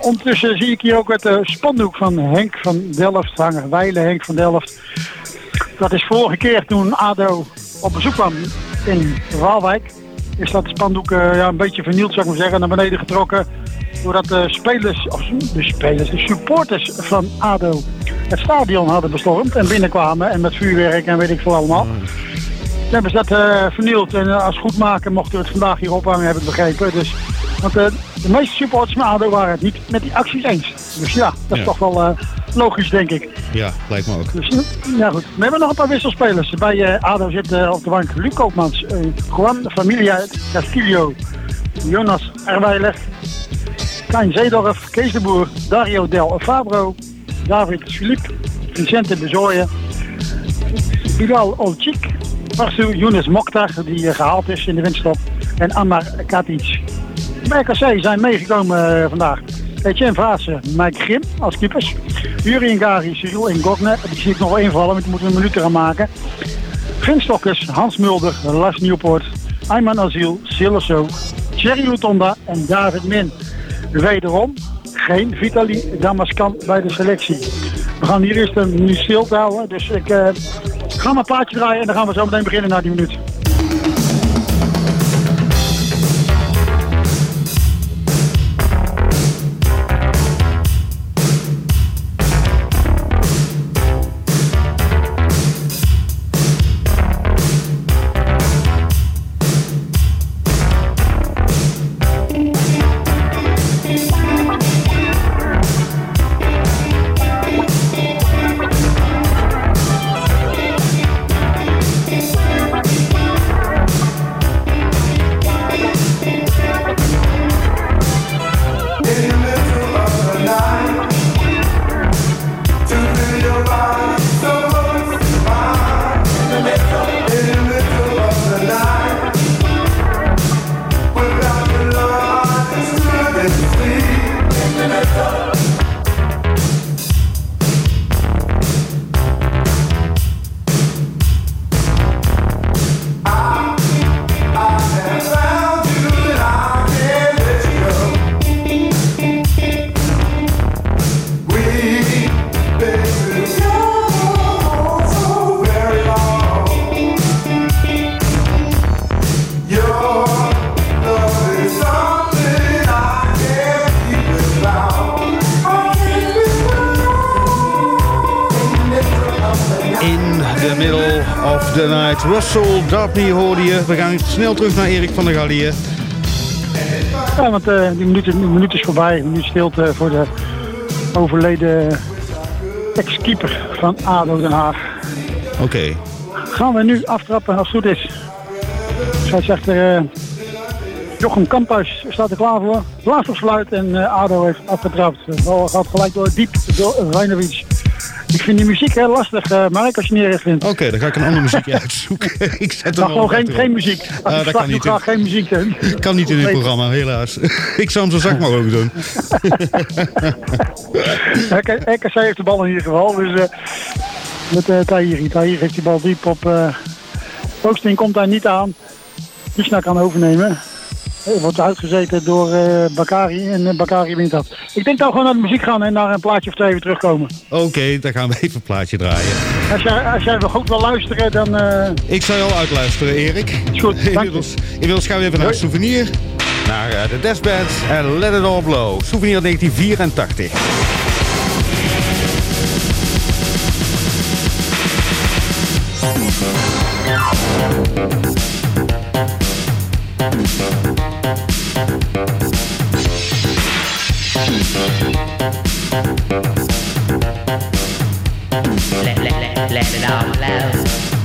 Ondertussen zie ik hier ook het eh, spandoek van Henk van Delft hangen. Weile Henk van Delft. Dat is vorige keer toen ADO op bezoek kwam in Waalwijk. Is dat spandoek eh, ja, een beetje vernield, zou ik maar zeggen, naar beneden getrokken. Doordat de spelers, of de spelers, de supporters van ADO het stadion hadden bestormd en binnenkwamen. En met vuurwerk en weet ik veel allemaal. Toen hebben ze dat eh, vernield en eh, als goed maken mochten we het vandaag hier ophangen, heb ik begrepen. Dus, want eh, de meeste supporters van ADO waren het niet met die acties eens. Dus ja, dat is Ja. toch wel logisch, denk ik. Ja, lijkt me ook. Dus, eh, ja goed. We hebben nog een paar wisselspelers. Bij ADO zit op de bank Luc Koopmans, Juan Familia Castillo, Jonas Erweiler, Kijn Zeedorf, Kees de Boer, Dario Del Fabro, David Philippe, Vicente Bezooyen, Bilal Olcik, Parsu Younes Mokhtar, die eh, gehaald is in de winststop, en Ammar Katic. Bij RKC zijn meegekomen eh, vandaag Etienne Vaassen, Mike Grim als keepers. Jurien Gari, Cyril en Gogne, die zie ik nog wel invallen, want die moeten een minuut gaan maken. Vin Stokkers, Hans Mulder, Lars Nieuwpoort, Ayman Aziel, Siloso, Thierry Lutonda en David Min. Wederom geen Vitali Damascan bij de selectie. We gaan hier eerst een minuut stil houden, dus ik eh, ga een plaatje draaien en dan gaan we zo meteen beginnen na die minuut. Russell Dabney hoorde je. We gaan snel terug naar Erik van der Gallië. Ja, want eh, die, minuut, is- die minuut is voorbij. Een minuut stilte voor de overleden ex-keeper van ADO Den Haag. Oké. Gaan we nu aftrappen als het goed is. Scheidsrechter eh Jochem Kamphuis staat er klaar voor. Laatste fluit en eh, ADO heeft afgetrapt. De bal gaat gelijk door diep door Reinovic. Ik vind die muziek heel lastig, eh Mark, als je niet erg vindt. Oké, dan ga ik een andere muziek uitzoeken. ik zet Maar gewoon geen, geen muziek. Als dat kan niet. graag geen muziek. hè. Kan niet in dit programma, helaas. ik zou hem zo zacht mogelijk doen. RK- RKC heeft de bal in ieder geval. Dus eh, met uh, Tahiri. Tahiri heeft die bal diep op. Posting komt daar niet aan. Krishna kan overnemen. Hij wordt uitgezeten door eh, Bakari en uh, Bakari wint dat. Ik denk dat we gewoon naar de muziek gaan en naar een plaatje of twee weer terugkomen. Oké, dan gaan we even een plaatje draaien. Als jij, als jij wel goed wil luisteren, dan... eh, Ik zal je al uitluisteren, Erik. Is goed, inmiddels, inmiddels gaan we even naar het souvenir. Naar eh, de Deathband en Let It All Blow. Souvenir 1984. Let, let, let, let it all flow.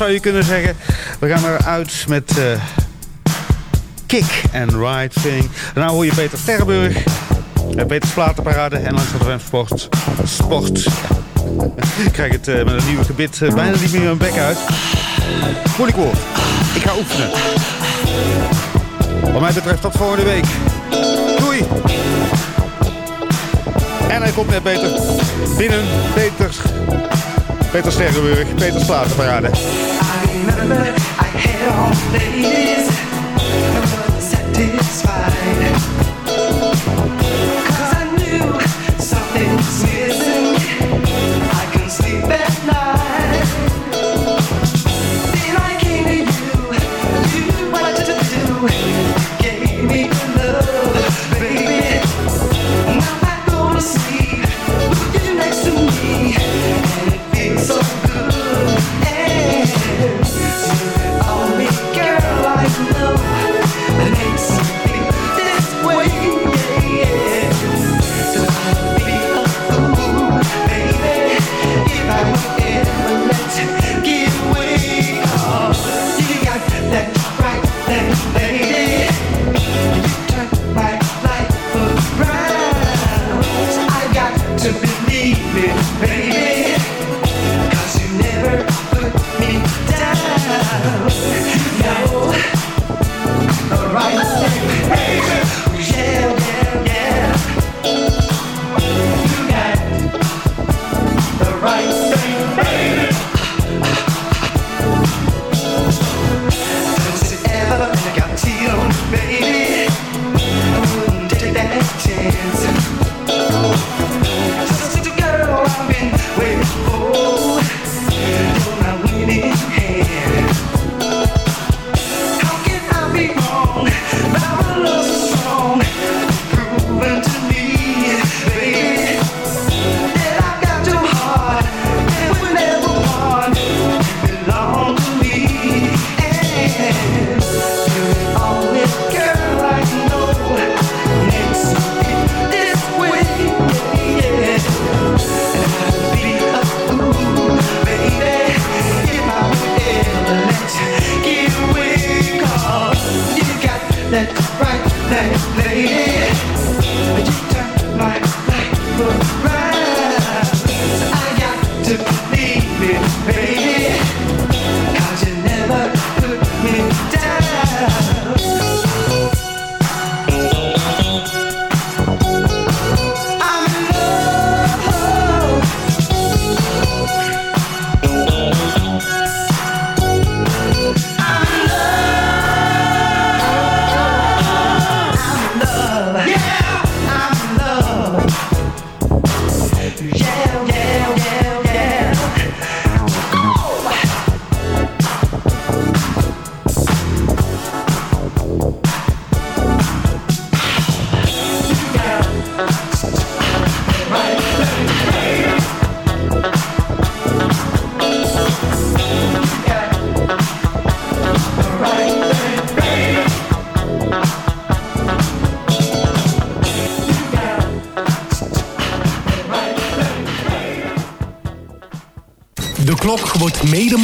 zou je kunnen zeggen. We gaan eruit met uh, Kick and Ride Thing. Daarna hoor je Peter Sterrenburg. Peter Splatenparade Platenparade en langs de Sport. Sport. ik krijg het eh, met een nieuwe gebit eh, bijna niet meer mijn bek uit. Moeilijk woord. Ik ga oefenen. Wat mij betreft dat volgende week. Doei! En hij komt net beter binnen. Peter, Peter Sterrenburg, Peter Slaterparade. I had on ladies, I was satisfied.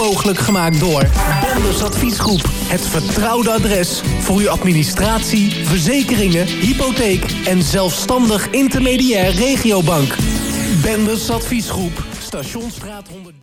mogelijk gemaakt door Bonders Adviesgroep. Het vertrouwde adres voor uw administratie, verzekeringen, hypotheek en zelfstandig intermediair regiobank. Bendes Adviesgroep, Stationsstraat 100.